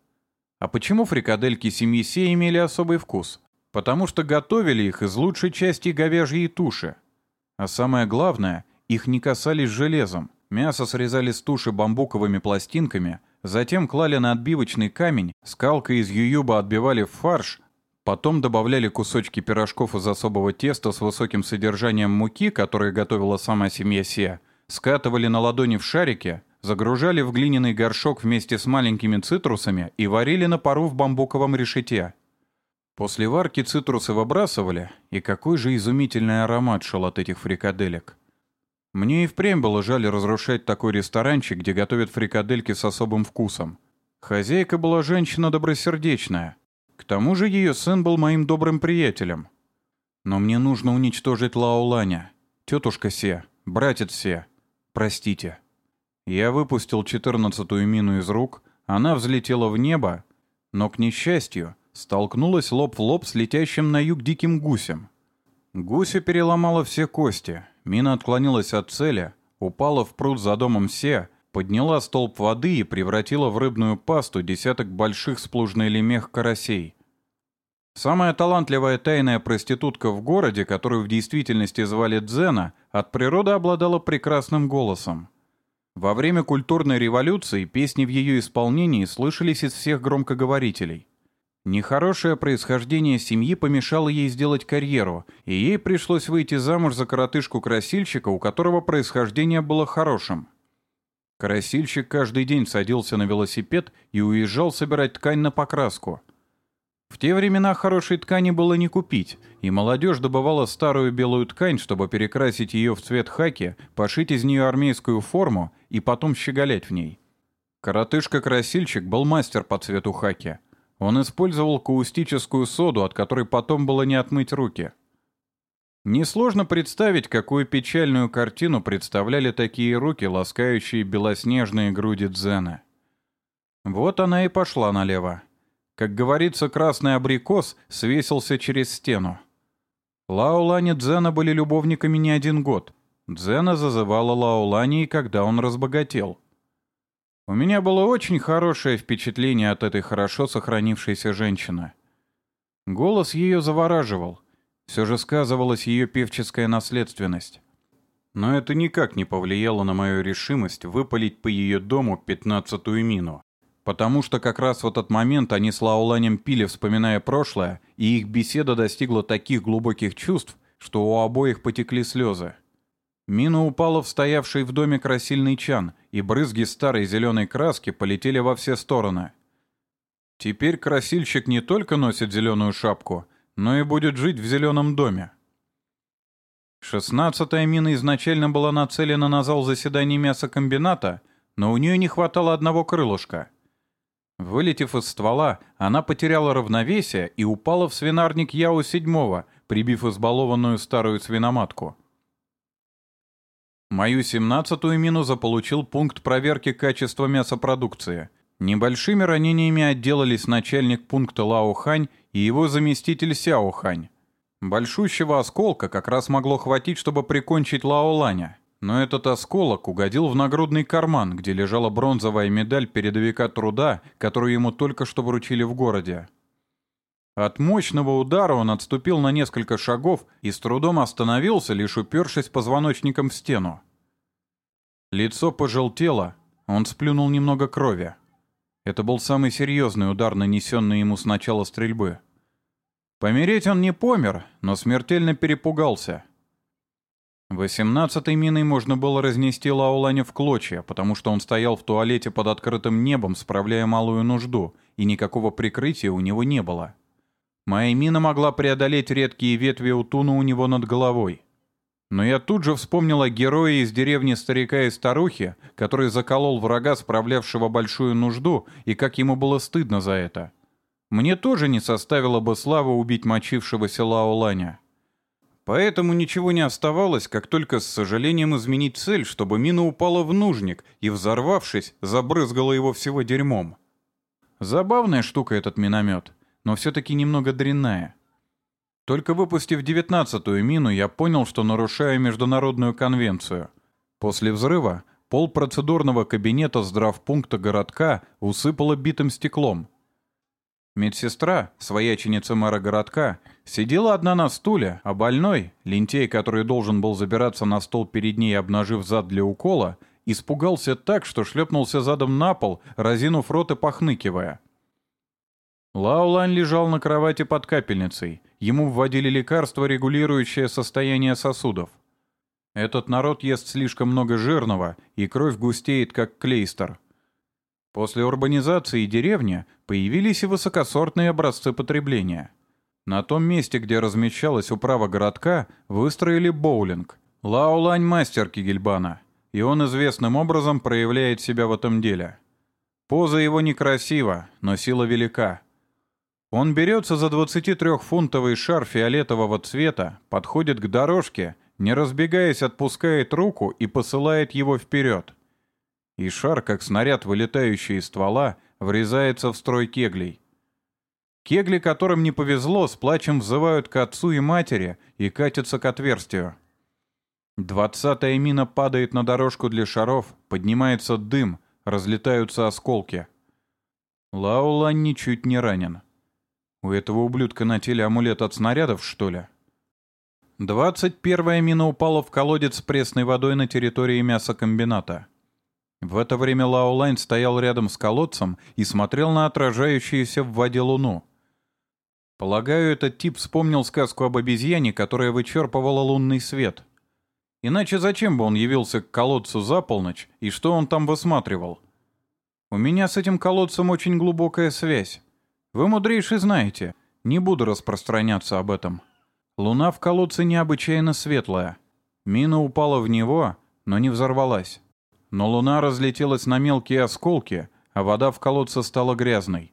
[SPEAKER 1] А почему фрикадельки семьи Се имели особый вкус? Потому что готовили их из лучшей части говяжьей туши. А самое главное, их не касались железом. Мясо срезали с туши бамбуковыми пластинками, затем клали на отбивочный камень, скалкой из ююба отбивали фарш, Потом добавляли кусочки пирожков из особого теста с высоким содержанием муки, которые готовила сама семья Сия, скатывали на ладони в шарики, загружали в глиняный горшок вместе с маленькими цитрусами и варили на пару в бамбуковом решете. После варки цитрусы выбрасывали, и какой же изумительный аромат шел от этих фрикаделек. Мне и впрямь было жаль разрушать такой ресторанчик, где готовят фрикадельки с особым вкусом. Хозяйка была женщина добросердечная — к тому же ее сын был моим добрым приятелем. Но мне нужно уничтожить Лауланя. Тетушка Се, братец Се, простите. Я выпустил четырнадцатую мину из рук, она взлетела в небо, но, к несчастью, столкнулась лоб в лоб с летящим на юг диким гусем. Гуся переломала все кости, мина отклонилась от цели, упала в пруд за домом Се, подняла столб воды и превратила в рыбную пасту десяток больших сплужный лемех карасей. Самая талантливая тайная проститутка в городе, которую в действительности звали Дзена, от природы обладала прекрасным голосом. Во время культурной революции песни в ее исполнении слышались из всех громкоговорителей. Нехорошее происхождение семьи помешало ей сделать карьеру, и ей пришлось выйти замуж за коротышку-красильщика, у которого происхождение было хорошим. Красильщик каждый день садился на велосипед и уезжал собирать ткань на покраску. В те времена хорошей ткани было не купить, и молодежь добывала старую белую ткань, чтобы перекрасить ее в цвет хаки, пошить из нее армейскую форму и потом щеголять в ней. Коротышка-красильщик был мастер по цвету хаки. Он использовал каустическую соду, от которой потом было не отмыть руки. Несложно представить, какую печальную картину представляли такие руки, ласкающие белоснежные груди Дзена. Вот она и пошла налево. Как говорится, красный абрикос свесился через стену. Лаолань и Дзена были любовниками не один год. Дзена зазывала Лаолани, когда он разбогател. У меня было очень хорошее впечатление от этой хорошо сохранившейся женщины. Голос ее завораживал. Все же сказывалась ее певческая наследственность. Но это никак не повлияло на мою решимость выпалить по ее дому пятнадцатую мину. Потому что как раз в этот момент они с Лауланем пили, вспоминая прошлое, и их беседа достигла таких глубоких чувств, что у обоих потекли слезы. Мина упала в стоявший в доме красильный чан, и брызги старой зеленой краски полетели во все стороны. Теперь красильщик не только носит зеленую шапку, но и будет жить в зеленом доме. Шестнадцатая мина изначально была нацелена на зал заседаний мясокомбината, но у нее не хватало одного крылышка. Вылетев из ствола, она потеряла равновесие и упала в свинарник Яо-7, прибив избалованную старую свиноматку. Мою семнадцатую мину заполучил пункт проверки качества мясопродукции. Небольшими ранениями отделались начальник пункта Лао Хань и его заместитель Сяо Хань. Большущего осколка как раз могло хватить, чтобы прикончить Лао Ланя. Но этот осколок угодил в нагрудный карман, где лежала бронзовая медаль передовика труда, которую ему только что вручили в городе. От мощного удара он отступил на несколько шагов и с трудом остановился, лишь упершись позвоночником в стену. Лицо пожелтело, он сплюнул немного крови. Это был самый серьезный удар, нанесенный ему с начала стрельбы. Помереть он не помер, но смертельно перепугался. Восемнадцатой миной можно было разнести Лауланя в клочья, потому что он стоял в туалете под открытым небом, справляя малую нужду, и никакого прикрытия у него не было. Моя мина могла преодолеть редкие ветви утуна у него над головой. Но я тут же вспомнил о герое из деревни старика и старухи, который заколол врага, справлявшего большую нужду, и как ему было стыдно за это. Мне тоже не составило бы славы убить мочившегося Лаоланя. Поэтому ничего не оставалось, как только с сожалением изменить цель, чтобы мина упала в нужник и, взорвавшись, забрызгала его всего дерьмом. Забавная штука этот миномет, но все-таки немного дрянная. Только выпустив девятнадцатую мину, я понял, что нарушаю международную конвенцию. После взрыва пол процедурного кабинета здравпункта городка усыпало битым стеклом. Медсестра, свояченица мэра городка, сидела одна на стуле, а больной, лентей, который должен был забираться на стол перед ней, обнажив зад для укола, испугался так, что шлепнулся задом на пол, разинув рот и похныкивая. Лаулань лежал на кровати под капельницей. Ему вводили лекарство, регулирующее состояние сосудов. Этот народ ест слишком много жирного, и кровь густеет, как клейстер. После урбанизации деревни появились и высокосортные образцы потребления. На том месте, где размещалась управа городка, выстроили боулинг. Лаолань мастер Кигельбана, и он известным образом проявляет себя в этом деле. Поза его некрасива, но сила велика. Он берется за 23-фунтовый шар фиолетового цвета, подходит к дорожке, не разбегаясь, отпускает руку и посылает его вперед и шар, как снаряд, вылетающий из ствола, врезается в строй кеглей. Кегли, которым не повезло, с плачем взывают к отцу и матери и катятся к отверстию. Двадцатая мина падает на дорожку для шаров, поднимается дым, разлетаются осколки. Лаулан ничуть не ранен. У этого ублюдка на теле амулет от снарядов, что ли? Двадцать первая мина упала в колодец с пресной водой на территории мясокомбината. В это время Лаолайн стоял рядом с колодцем и смотрел на отражающуюся в воде луну. Полагаю, этот тип вспомнил сказку об обезьяне, которая вычерпывала лунный свет. Иначе зачем бы он явился к колодцу за полночь, и что он там высматривал? У меня с этим колодцем очень глубокая связь. Вы, мудрейший, знаете. Не буду распространяться об этом. Луна в колодце необычайно светлая. Мина упала в него, но не взорвалась. Но луна разлетелась на мелкие осколки, а вода в колодце стала грязной.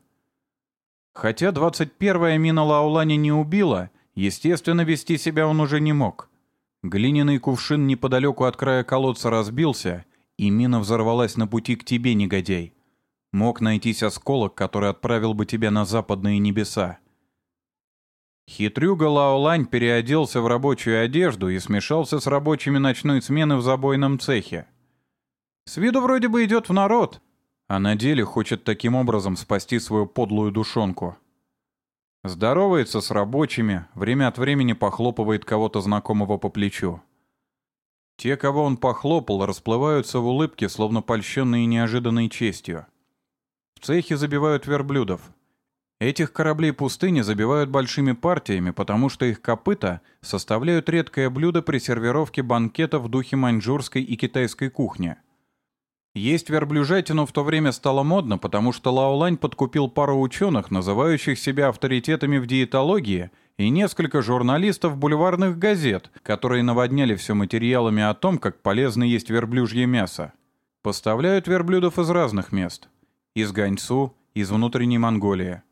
[SPEAKER 1] Хотя 21-я мина Лаулани не убила, естественно, вести себя он уже не мог. Глиняный кувшин неподалеку от края колодца разбился, и мина взорвалась на пути к тебе, негодяй. Мог найтись осколок, который отправил бы тебя на западные небеса. Хитрюга Лаолань переоделся в рабочую одежду и смешался с рабочими ночной смены в забойном цехе. С виду вроде бы идет в народ, а на деле хочет таким образом спасти свою подлую душонку. Здоровается с рабочими, время от времени похлопывает кого-то знакомого по плечу. Те, кого он похлопал, расплываются в улыбке, словно польщенные неожиданной честью. В цехе забивают верблюдов. Этих кораблей пустыни забивают большими партиями, потому что их копыта составляют редкое блюдо при сервировке банкета в духе маньчжурской и китайской кухни – есть верблюжатину в то время стало модно, потому что Лаолань подкупил пару ученых, называющих себя авторитетами в диетологии, и несколько журналистов бульварных газет, которые наводняли все материалами о том, как полезно есть верблюжье мясо. Поставляют верблюдов из разных мест. Из Ганьцу, из внутренней Монголии.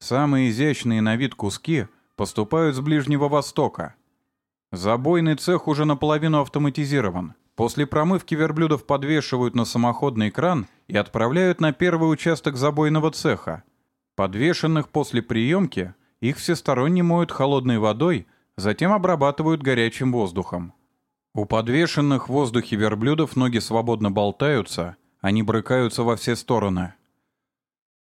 [SPEAKER 1] Самые изящные на вид куски поступают с Ближнего Востока. Забойный цех уже наполовину автоматизирован. После промывки верблюдов подвешивают на самоходный кран и отправляют на первый участок забойного цеха. Подвешенных после приемки их всесторонне моют холодной водой, затем обрабатывают горячим воздухом. У подвешенных в воздухе верблюдов ноги свободно болтаются, они брыкаются во все стороны.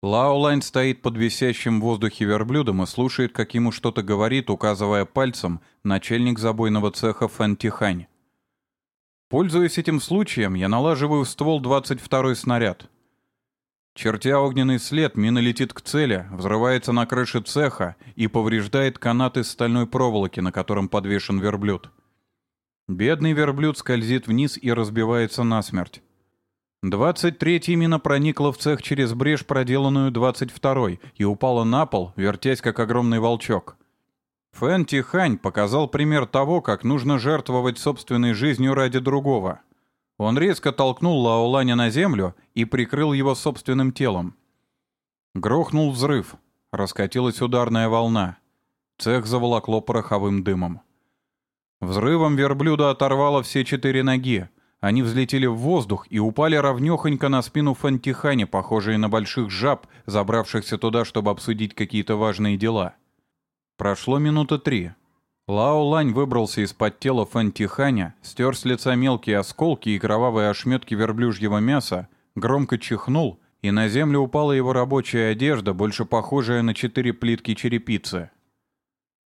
[SPEAKER 1] Лаолайн стоит под висящим в воздухе верблюдом и слушает, как ему что-то говорит, указывая пальцем начальник забойного цеха Фэн Тихань. Пользуясь этим случаем, я налаживаю в ствол 22-й снаряд. Чертя огненный след, мина летит к цели, взрывается на крыше цеха и повреждает канат из стальной проволоки, на котором подвешен верблюд. Бедный верблюд скользит вниз и разбивается насмерть. 23-я мина проникла в цех через брешь, проделанную 22-й, и упала на пол, вертясь как огромный волчок. Фэн Тихань показал пример того, как нужно жертвовать собственной жизнью ради другого. Он резко толкнул Лаоланя на землю и прикрыл его собственным телом. Грохнул взрыв. Раскатилась ударная волна. Цех заволокло пороховым дымом. Взрывом верблюда оторвало все четыре ноги. Они взлетели в воздух и упали ровнёхонько на спину Фантихани, похожие на больших жаб, забравшихся туда, чтобы обсудить какие-то важные дела. Прошло минуты три. Лао Лань выбрался из-под тела Фантиханя, стер с лица мелкие осколки и кровавые ошметки верблюжьего мяса, громко чихнул, и на землю упала его рабочая одежда, больше похожая на четыре плитки черепицы.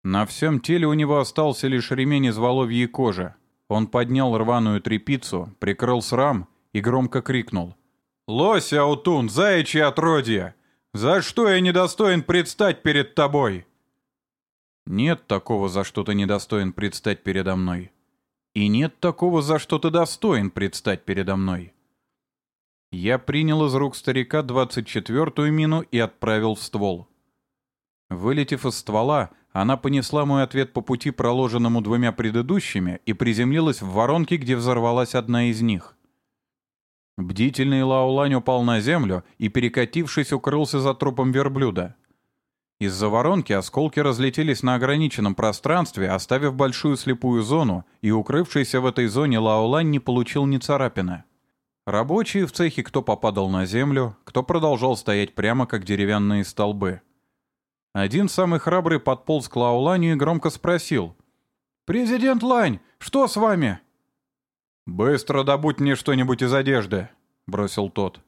[SPEAKER 1] На всем теле у него остался лишь ремень из воловьей кожи. Он поднял рваную трепицу, прикрыл срам и громко крикнул. «Лось, Аутун, заячье отродье! За что я недостоин предстать перед тобой?» Нет такого, за что ты недостоин предстать передо мной. И нет такого, за что ты достоин предстать передо мной. Я принял из рук старика двадцать четвертую мину и отправил в ствол. Вылетев из ствола, она понесла мой ответ по пути, проложенному двумя предыдущими, и приземлилась в воронке, где взорвалась одна из них. Бдительный Лаулань упал на землю и, перекатившись, укрылся за трупом верблюда. Из-за воронки осколки разлетелись на ограниченном пространстве, оставив большую слепую зону, и укрывшийся в этой зоне Лаолань не получил ни царапины. Рабочие в цехе кто попадал на землю, кто продолжал стоять прямо, как деревянные столбы. Один самый храбрый подполз к Лаоланю и громко спросил. «Президент Лань, что с вами?» «Быстро добудь мне что-нибудь из одежды», — бросил тот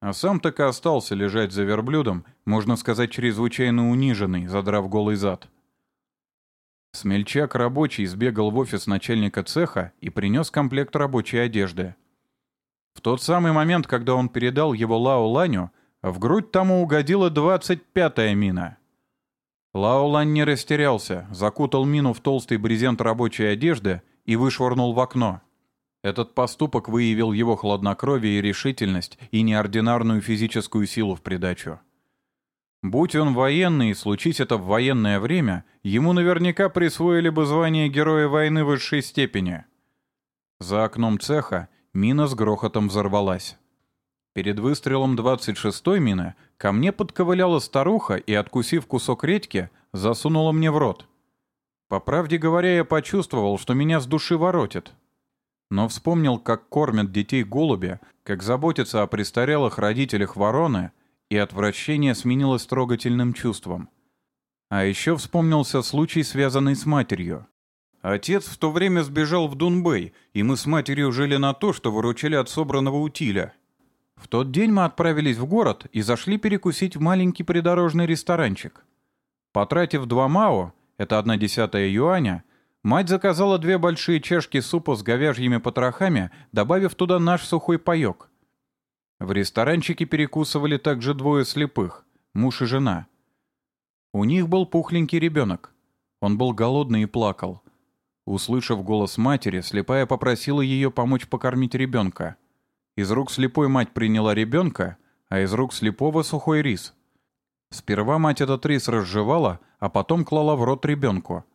[SPEAKER 1] а сам так и остался лежать за верблюдом, можно сказать, чрезвычайно униженный, задрав голый зад. Смельчак рабочий сбегал в офис начальника цеха и принес комплект рабочей одежды. В тот самый момент, когда он передал его Лао Ланю, в грудь тому угодила двадцать пятая мина. Лао Лань не растерялся, закутал мину в толстый брезент рабочей одежды и вышвырнул в окно. Этот поступок выявил его хладнокровие и решительность и неординарную физическую силу в придачу. Будь он военный, случись это в военное время, ему наверняка присвоили бы звание Героя войны высшей степени. За окном цеха мина с грохотом взорвалась. Перед выстрелом 26-й мины ко мне подковыляла старуха и, откусив кусок редьки, засунула мне в рот. По правде говоря, я почувствовал, что меня с души воротит но вспомнил, как кормят детей голуби, как заботятся о престарелых родителях вороны, и отвращение сменилось трогательным чувством. А еще вспомнился случай, связанный с матерью. Отец в то время сбежал в Дунбэй, и мы с матерью жили на то, что выручали от собранного утиля. В тот день мы отправились в город и зашли перекусить в маленький придорожный ресторанчик. Потратив два мао, это одна десятая юаня, Мать заказала две большие чашки супа с говяжьими потрохами, добавив туда наш сухой паёк. В ресторанчике перекусывали также двое слепых, муж и жена. У них был пухленький ребенок. Он был голодный и плакал. Услышав голос матери, слепая попросила ее помочь покормить ребенка. Из рук слепой мать приняла ребенка, а из рук слепого сухой рис. Сперва мать этот рис разжевала, а потом клала в рот ребенку.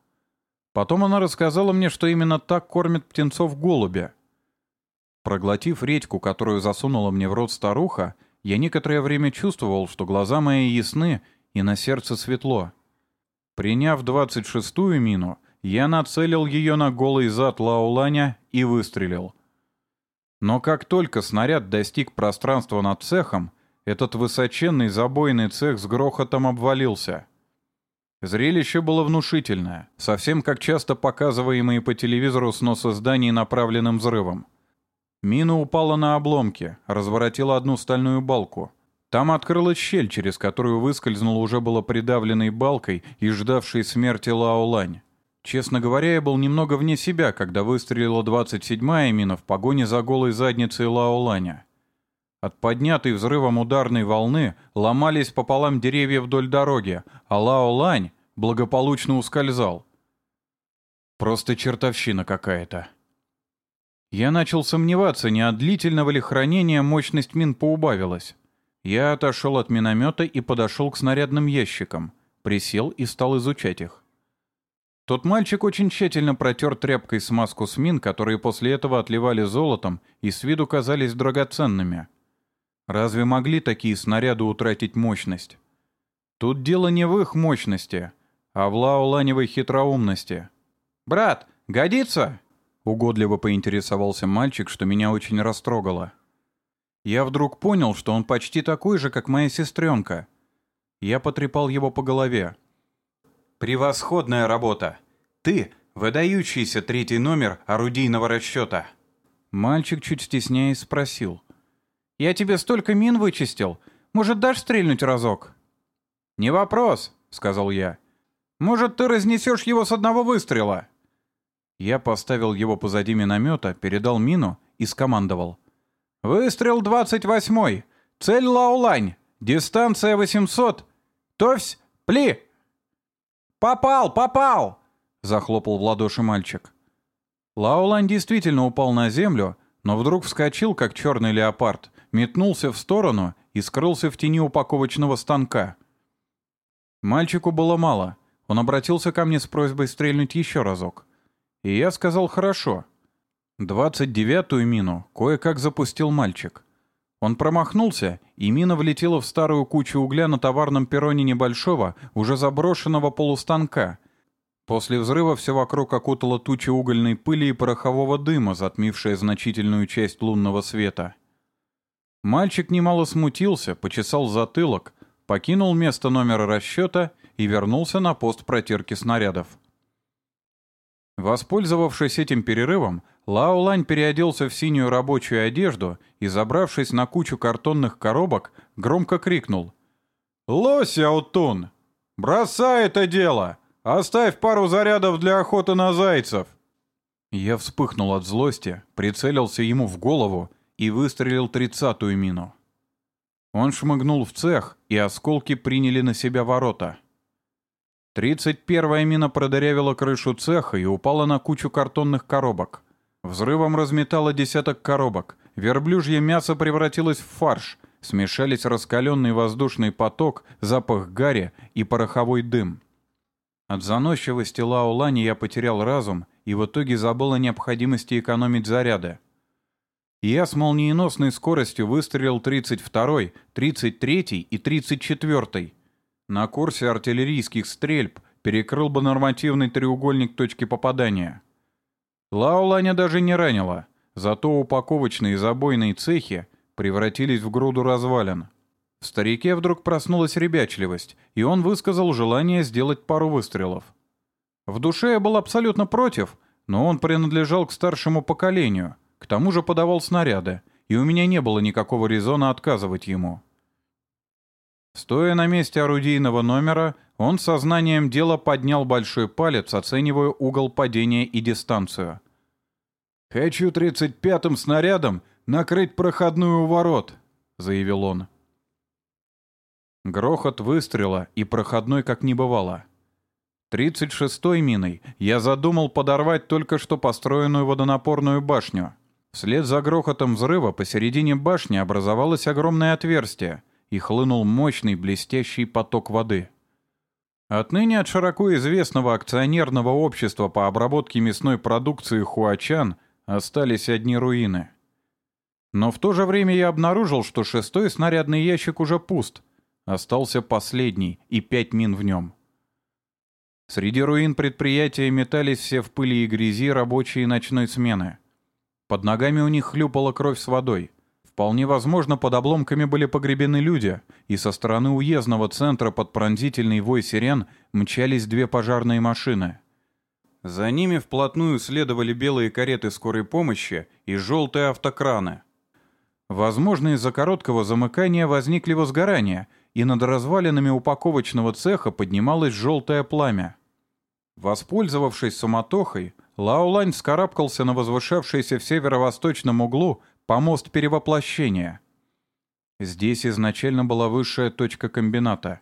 [SPEAKER 1] Потом она рассказала мне, что именно так кормят птенцов голубя. Проглотив редьку, которую засунула мне в рот старуха, я некоторое время чувствовал, что глаза мои ясны и на сердце светло. Приняв двадцать шестую мину, я нацелил ее на голый зад Лауланя и выстрелил. Но как только снаряд достиг пространства над цехом, этот высоченный забойный цех с грохотом обвалился — Зрелище было внушительное, совсем как часто показываемые по телевизору сносы зданий направленным взрывом. Мина упала на обломки, разворотила одну стальную балку. Там открылась щель, через которую выскользнул уже было придавленной балкой и ждавший смерти Лаолань. Честно говоря, я был немного вне себя, когда выстрелила 27-я мина в погоне за голой задницей Лаоланя. От поднятой взрывом ударной волны ломались пополам деревья вдоль дороги, а Лао-Лань благополучно ускользал. Просто чертовщина какая-то. Я начал сомневаться, не от длительного ли хранения мощность мин поубавилась. Я отошел от миномета и подошел к снарядным ящикам, присел и стал изучать их. Тот мальчик очень тщательно протер тряпкой смазку с мин, которые после этого отливали золотом и с виду казались драгоценными. Разве могли такие снаряды утратить мощность? Тут дело не в их мощности, а в лауланевой хитроумности. «Брат, Годится?» Угодливо поинтересовался мальчик, что меня очень растрогало. Я вдруг понял, что он почти такой же, как моя сестренка. Я потрепал его по голове. «Превосходная работа! Ты — выдающийся третий номер орудийного расчета!» Мальчик, чуть стесняясь, спросил. «Я тебе столько мин вычистил. Может, дашь стрельнуть разок?» «Не вопрос», — сказал я. «Может, ты разнесешь его с одного выстрела?» Я поставил его позади миномета, передал мину и скомандовал. «Выстрел 28-й! Цель Лаулань! Дистанция 800! Товсь! Пли!» «Попал! Попал!» — захлопал в ладоши мальчик. Лаулань действительно упал на землю, но вдруг вскочил, как черный леопард, метнулся в сторону и скрылся в тени упаковочного станка. Мальчику было мало. Он обратился ко мне с просьбой стрельнуть еще разок. И я сказал «хорошо». Двадцать девятую мину кое-как запустил мальчик. Он промахнулся, и мина влетела в старую кучу угля на товарном перроне небольшого, уже заброшенного полустанка. После взрыва все вокруг окутало туча угольной пыли и порохового дыма, затмившая значительную часть лунного света. Мальчик немало смутился, почесал затылок, покинул место номера расчета и вернулся на пост протирки снарядов. Воспользовавшись этим перерывом, Лао Лань переоделся в синюю рабочую одежду и, забравшись на кучу картонных коробок, громко крикнул. «Лось, Аутун! Бросай это дело! Оставь пару зарядов для охоты на зайцев!» Я вспыхнул от злости, прицелился ему в голову и выстрелил тридцатую мину. Он шмыгнул в цех, и осколки приняли на себя ворота. Тридцать первая мина продырявила крышу цеха и упала на кучу картонных коробок. Взрывом разметало десяток коробок. Верблюжье мясо превратилось в фарш. Смешались раскаленный воздушный поток, запах гари и пороховой дым. От заносчивости Лао Лани я потерял разум и в итоге забыл о необходимости экономить заряды. Я с молниеносной скоростью выстрелил 32-й, 33-й и 34-й. На курсе артиллерийских стрельб перекрыл бы нормативный треугольник точки попадания. Лауланя даже не ранила, зато упаковочные забойные цехи превратились в груду развалин. В старике вдруг проснулась ребячливость, и он высказал желание сделать пару выстрелов. В душе я был абсолютно против, но он принадлежал к старшему поколению, к тому же подавал снаряды, и у меня не было никакого резона отказывать ему. Стоя на месте орудийного номера, он сознанием дела поднял большой палец, оценивая угол падения и дистанцию. «Хочу тридцать пятым снарядом накрыть проходную у ворот», — заявил он. Грохот выстрела и проходной как не бывало. Тридцать шестой миной я задумал подорвать только что построенную водонапорную башню. Вслед за грохотом взрыва посередине башни образовалось огромное отверстие — и хлынул мощный блестящий поток воды. Отныне от широко известного акционерного общества по обработке мясной продукции «Хуачан» остались одни руины. Но в то же время я обнаружил, что шестой снарядный ящик уже пуст. Остался последний и пять мин в нем. Среди руин предприятия метались все в пыли и грязи рабочие ночной смены. Под ногами у них хлюпала кровь с водой. Вполне возможно, под обломками были погребены люди, и со стороны уездного центра под пронзительный вой сирен мчались две пожарные машины. За ними вплотную следовали белые кареты скорой помощи и желтые автокраны. Возможно, из-за короткого замыкания возникли возгорания, и над развалинами упаковочного цеха поднималось желтое пламя. Воспользовавшись суматохой, Лаулань скарабкался на возвышавшийся в северо-восточном углу Помост перевоплощения. Здесь изначально была высшая точка комбината.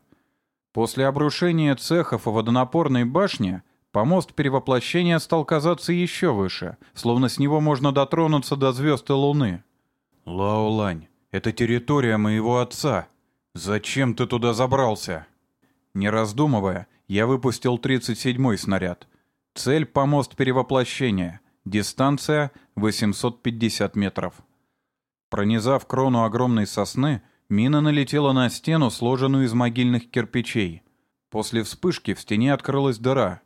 [SPEAKER 1] После обрушения цехов и водонапорной башни помост перевоплощения стал казаться еще выше, словно с него можно дотронуться до звезд и луны. «Лаолань, это территория моего отца. Зачем ты туда забрался?» Не раздумывая, я выпустил 37-й снаряд. Цель — помост перевоплощения. Дистанция — 850 метров. Пронизав крону огромной сосны, мина налетела на стену, сложенную из могильных кирпичей. После вспышки в стене открылась дыра.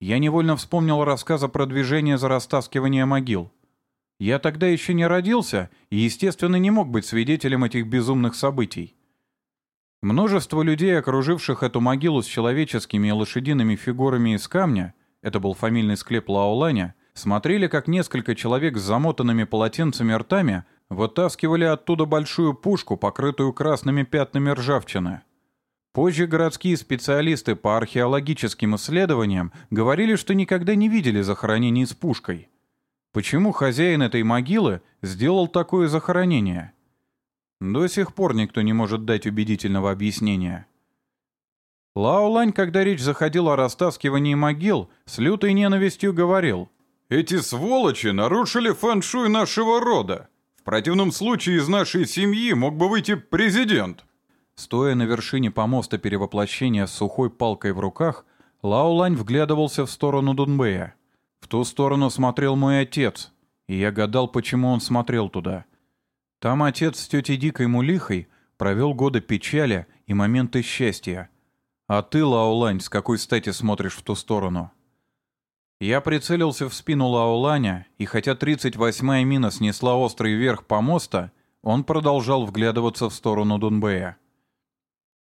[SPEAKER 1] Я невольно вспомнил рассказ о продвижении за растаскивание могил. Я тогда еще не родился и, естественно, не мог быть свидетелем этих безумных событий. Множество людей, окруживших эту могилу с человеческими и лошадиными фигурами из камня, это был фамильный склеп Лаоланя, смотрели, как несколько человек с замотанными полотенцами ртами вытаскивали оттуда большую пушку, покрытую красными пятнами ржавчины. Позже городские специалисты по археологическим исследованиям говорили, что никогда не видели захоронений с пушкой. Почему хозяин этой могилы сделал такое захоронение? До сих пор никто не может дать убедительного объяснения. Лао Лань, когда речь заходила о растаскивании могил, с лютой ненавистью говорил. «Эти сволочи нарушили фэн-шуй нашего рода. В противном случае из нашей семьи мог бы выйти президент». Стоя на вершине помоста перевоплощения с сухой палкой в руках, Лао Лань вглядывался в сторону Дунбэя. В ту сторону смотрел мой отец, и я гадал, почему он смотрел туда. Там отец с тетей Дикой Мулихой провел годы печали и моменты счастья. А ты, Лаолань, с какой стати смотришь в ту сторону? Я прицелился в спину Лаоланя, и хотя 38-я мина снесла острый верх помоста, он продолжал вглядываться в сторону Дунбея.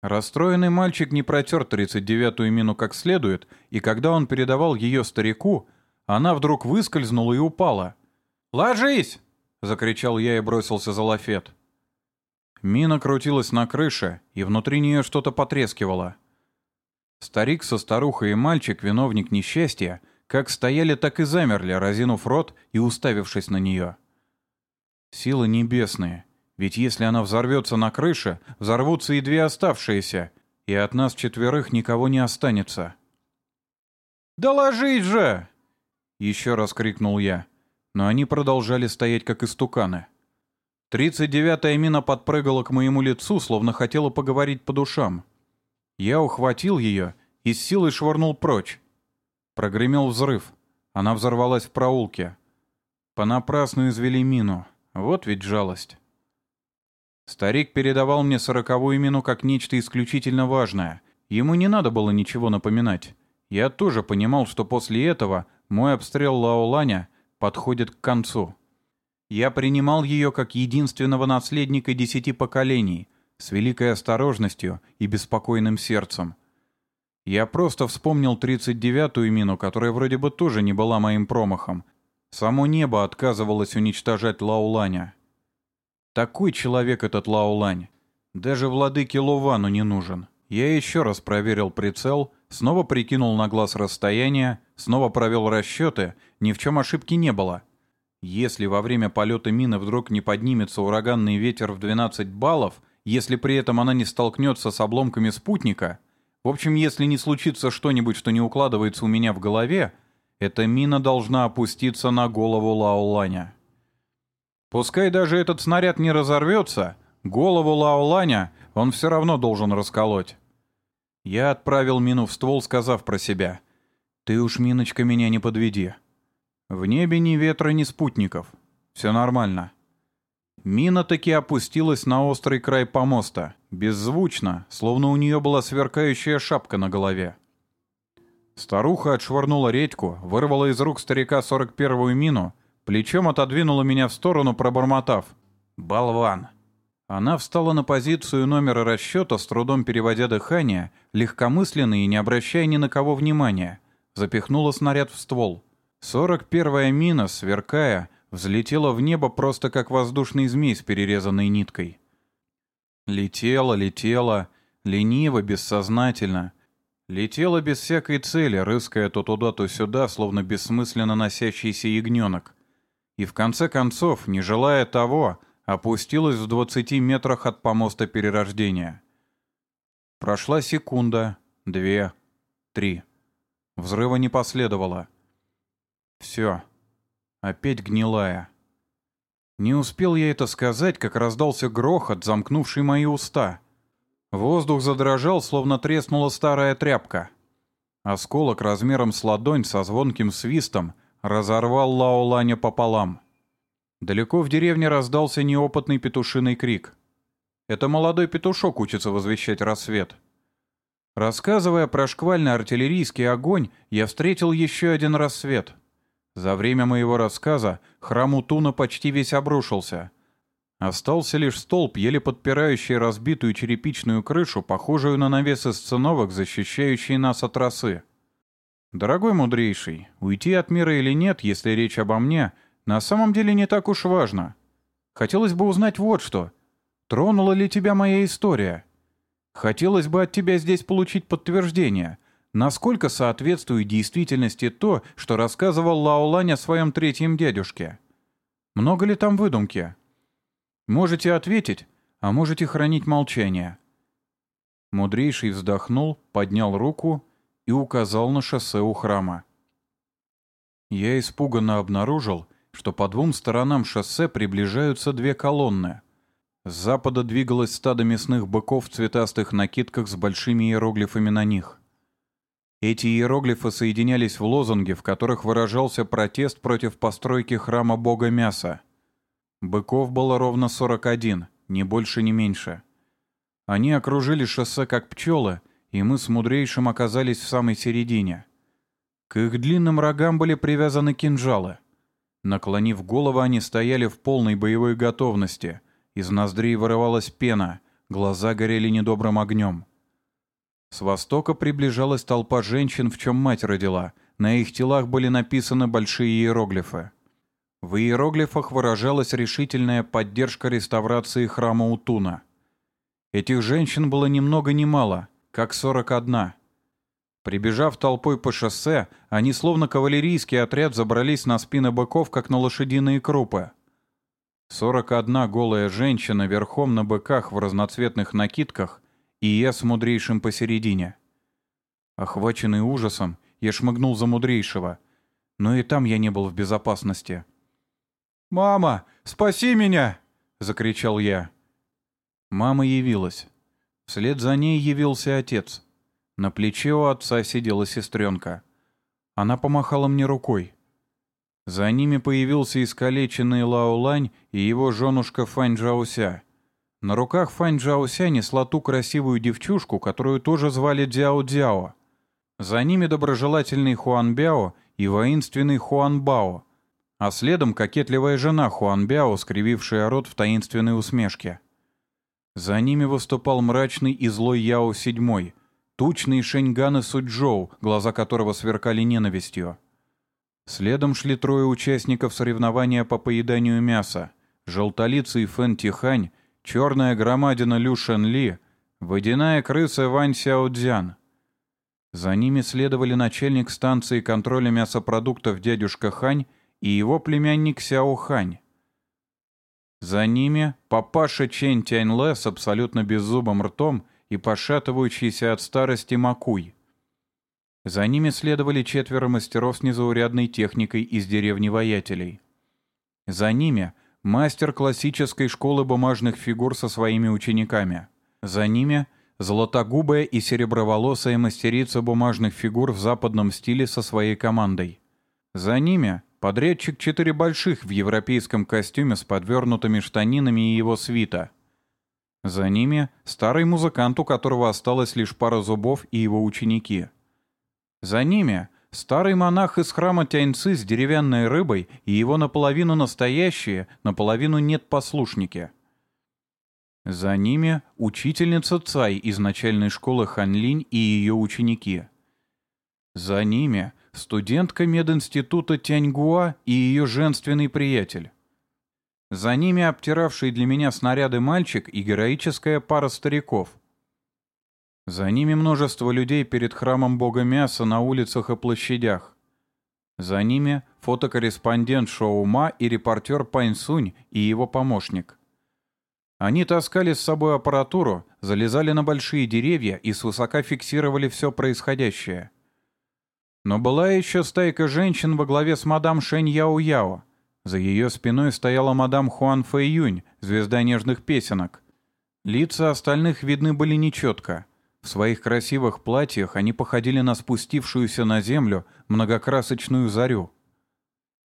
[SPEAKER 1] Расстроенный мальчик не протер 39-ю мину как следует, и когда он передавал ее старику, она вдруг выскользнула и упала. «Ложись!» Закричал я и бросился за лафет. Мина крутилась на крыше, и внутри нее что-то потрескивало. Старик со старухой и мальчик, виновник несчастья, как стояли, так и замерли, разинув рот и уставившись на нее. Силы небесные, ведь если она взорвется на крыше, взорвутся и две оставшиеся, и от нас четверых никого не останется. «Да ложись же!» — еще раз крикнул я но они продолжали стоять как истуканы. Тридцать девятая мина подпрыгала к моему лицу, словно хотела поговорить по душам. Я ухватил ее и с силой швырнул прочь. Прогремел взрыв. Она взорвалась в проулке. Понапрасну извели мину. Вот ведь жалость. Старик передавал мне сороковую мину как нечто исключительно важное. Ему не надо было ничего напоминать. Я тоже понимал, что после этого мой обстрел Лаоланя подходит к концу. Я принимал ее как единственного наследника десяти поколений, с великой осторожностью и беспокойным сердцем. Я просто вспомнил 39-ю мину, которая вроде бы тоже не была моим промахом. Само небо отказывалось уничтожать Лауланя. Такой человек этот Лаулань. Даже владыке Лувану не нужен. Я еще раз проверил прицел, снова прикинул на глаз расстояние, снова провел расчеты ни в чем ошибки не было. Если во время полета мины вдруг не поднимется ураганный ветер в 12 баллов, если при этом она не столкнется с обломками спутника, в общем, если не случится что-нибудь, что не укладывается у меня в голове, эта мина должна опуститься на голову Лаоланя. Пускай даже этот снаряд не разорвется, голову Лаоланя он все равно должен расколоть. Я отправил мину в ствол, сказав про себя. «Ты уж, Миночка, меня не подведи. В небе ни ветра, ни спутников. Все нормально. Мина таки опустилась на острый край помоста, беззвучно, словно у нее была сверкающая шапка на голове. Старуха отшвырнула редьку, вырвала из рук старика 41-ю мину, плечом отодвинула меня в сторону, пробормотав. «Болван!» Она встала на позицию номера расчета, с трудом переводя дыхание, легкомысленно и не обращая ни на кого внимания. Запихнула снаряд в ствол. Сорок первая мина, сверкая, взлетела в небо просто как воздушный змей с перерезанной ниткой. Летела, летела, лениво, бессознательно. Летела без всякой цели, рыская то туда, то сюда, словно бессмысленно носящийся ягненок. И в конце концов, не желая того, опустилась в двадцати метрах от помоста перерождения. Прошла секунда, две, три. Взрыва не последовало. Все. Опять гнилая. Не успел я это сказать, как раздался грохот, замкнувший мои уста. Воздух задрожал, словно треснула старая тряпка. Осколок размером с ладонь со звонким свистом разорвал Лаоланя пополам. Далеко в деревне раздался неопытный петушиный крик. Это молодой петушок учится возвещать рассвет. Рассказывая про шквальный артиллерийский огонь, я встретил еще один рассвет. За время моего рассказа храм Утуна почти весь обрушился. Остался лишь столб, еле подпирающий разбитую черепичную крышу, похожую на навес из циновок, защищающий нас от росы. Дорогой мудрейший, уйти от мира или нет, если речь обо мне, на самом деле не так уж важно. Хотелось бы узнать вот что. Тронула ли тебя моя история? Хотелось бы от тебя здесь получить подтверждение, насколько соответствует действительности то, что рассказывал Лаолань о своем третьем дядюшке. Много ли там выдумки? Можете ответить, а можете хранить молчание. Мудрейший вздохнул, поднял руку и указал на шоссе у храма. Я испуганно обнаружил, что по двум сторонам шоссе приближаются две колонны. С запада двигалось стадо мясных быков в цветастых накидках с большими иероглифами на них. Эти иероглифы соединялись в лозунге, в которых выражался протест против постройки храма бога мяса. Быков было ровно 41, ни больше, ни меньше. Они окружили шоссе как пчелы — и мы с мудрейшим оказались в самой середине. К их длинным рогам были привязаны кинжалы. Наклонив голову, они стояли в полной боевой готовности. Из ноздрей вырывалась пена, глаза горели недобрым огнем. С востока приближалась толпа женщин, в чем мать родила. На их телах были написаны большие иероглифы. В иероглифах выражалась решительная поддержка реставрации храма Утуна. Этих женщин было ни много ни мало — как сорок одна. Прибежав толпой по шоссе, они словно кавалерийский отряд забрались на спины быков, как на лошадиные крупы. Сорок одна голая женщина верхом на быках в разноцветных накидках, и я с мудрейшим посередине. Охваченный ужасом, я шмыгнул за мудрейшего, но и там я не был в безопасности. «Мама, спаси меня!» — закричал я. Мама явилась. Вслед за ней явился отец. На плече у отца сидела сестренка. Она помахала мне рукой. За ними появился искалеченный Лао Лань и его женушка Фань Джаося. На руках Фань Джаося несла ту красивую девчушку, которую тоже звали Дзяо Дзяо. За ними доброжелательный Хуан Бяо и воинственный Хуан Бао, а следом кокетливая жена Хуан Бяо, скривившая рот в таинственной усмешке. За ними выступал мрачный и злой Яо Седьмой, тучный Шеньган и Суджоу, глаза которого сверкали ненавистью. Следом шли трое участников соревнования по поеданию мяса. Желтолицый Фэн Тихань, черная громадина Лю Шен Ли, водяная крыса Вань Сяо Цзян. За ними следовали начальник станции контроля мясопродуктов дядюшка Хань и его племянник Сяо Хань. За ними папаша Чэнь Тяньле с абсолютно беззубым ртом и пошатывающийся от старости Макуй. За ними следовали четверо мастеров с незаурядной техникой из деревни воятелей. За ними мастер классической школы бумажных фигур со своими учениками. За ними золотогубая и сереброволосая мастерица бумажных фигур в западном стиле со своей командой. За ними Подрядчик четыре больших в европейском костюме с подвернутыми штанинами и его свита. За ними старый музыкант, у которого осталось лишь пара зубов и его ученики. За ними старый монах из храма Тяньцы с деревянной рыбой и его наполовину настоящие, наполовину нет послушники. За ними учительница Цай из начальной школы Ханлинь и ее ученики. За ними студентка мединститута Тяньгуа и ее женственный приятель. За ними обтиравший для меня снаряды мальчик и героическая пара стариков. За ними множество людей перед храмом бога мяса на улицах и площадях. За ними фотокорреспондент Шоума и репортер Пань Сунь и его помощник. Они таскали с собой аппаратуру, залезали на большие деревья и свысока фиксировали все происходящее. Но была еще стайка женщин во главе с мадам Шэнь Яо Яо. За ее спиной стояла мадам Хуан Фэй Юнь, звезда нежных песенок. Лица остальных видны были нечетко. В своих красивых платьях они походили на спустившуюся на землю многокрасочную зарю.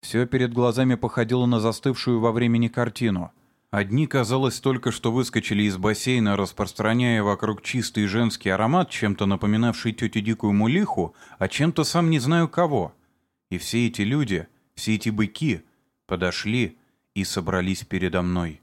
[SPEAKER 1] Все перед глазами походило на застывшую во времени картину. Одни, казалось, только что выскочили из бассейна, распространяя вокруг чистый женский аромат, чем-то напоминавший тетю Дикую Мулиху, а чем-то сам не знаю кого. И все эти люди, все эти быки подошли и собрались передо мной.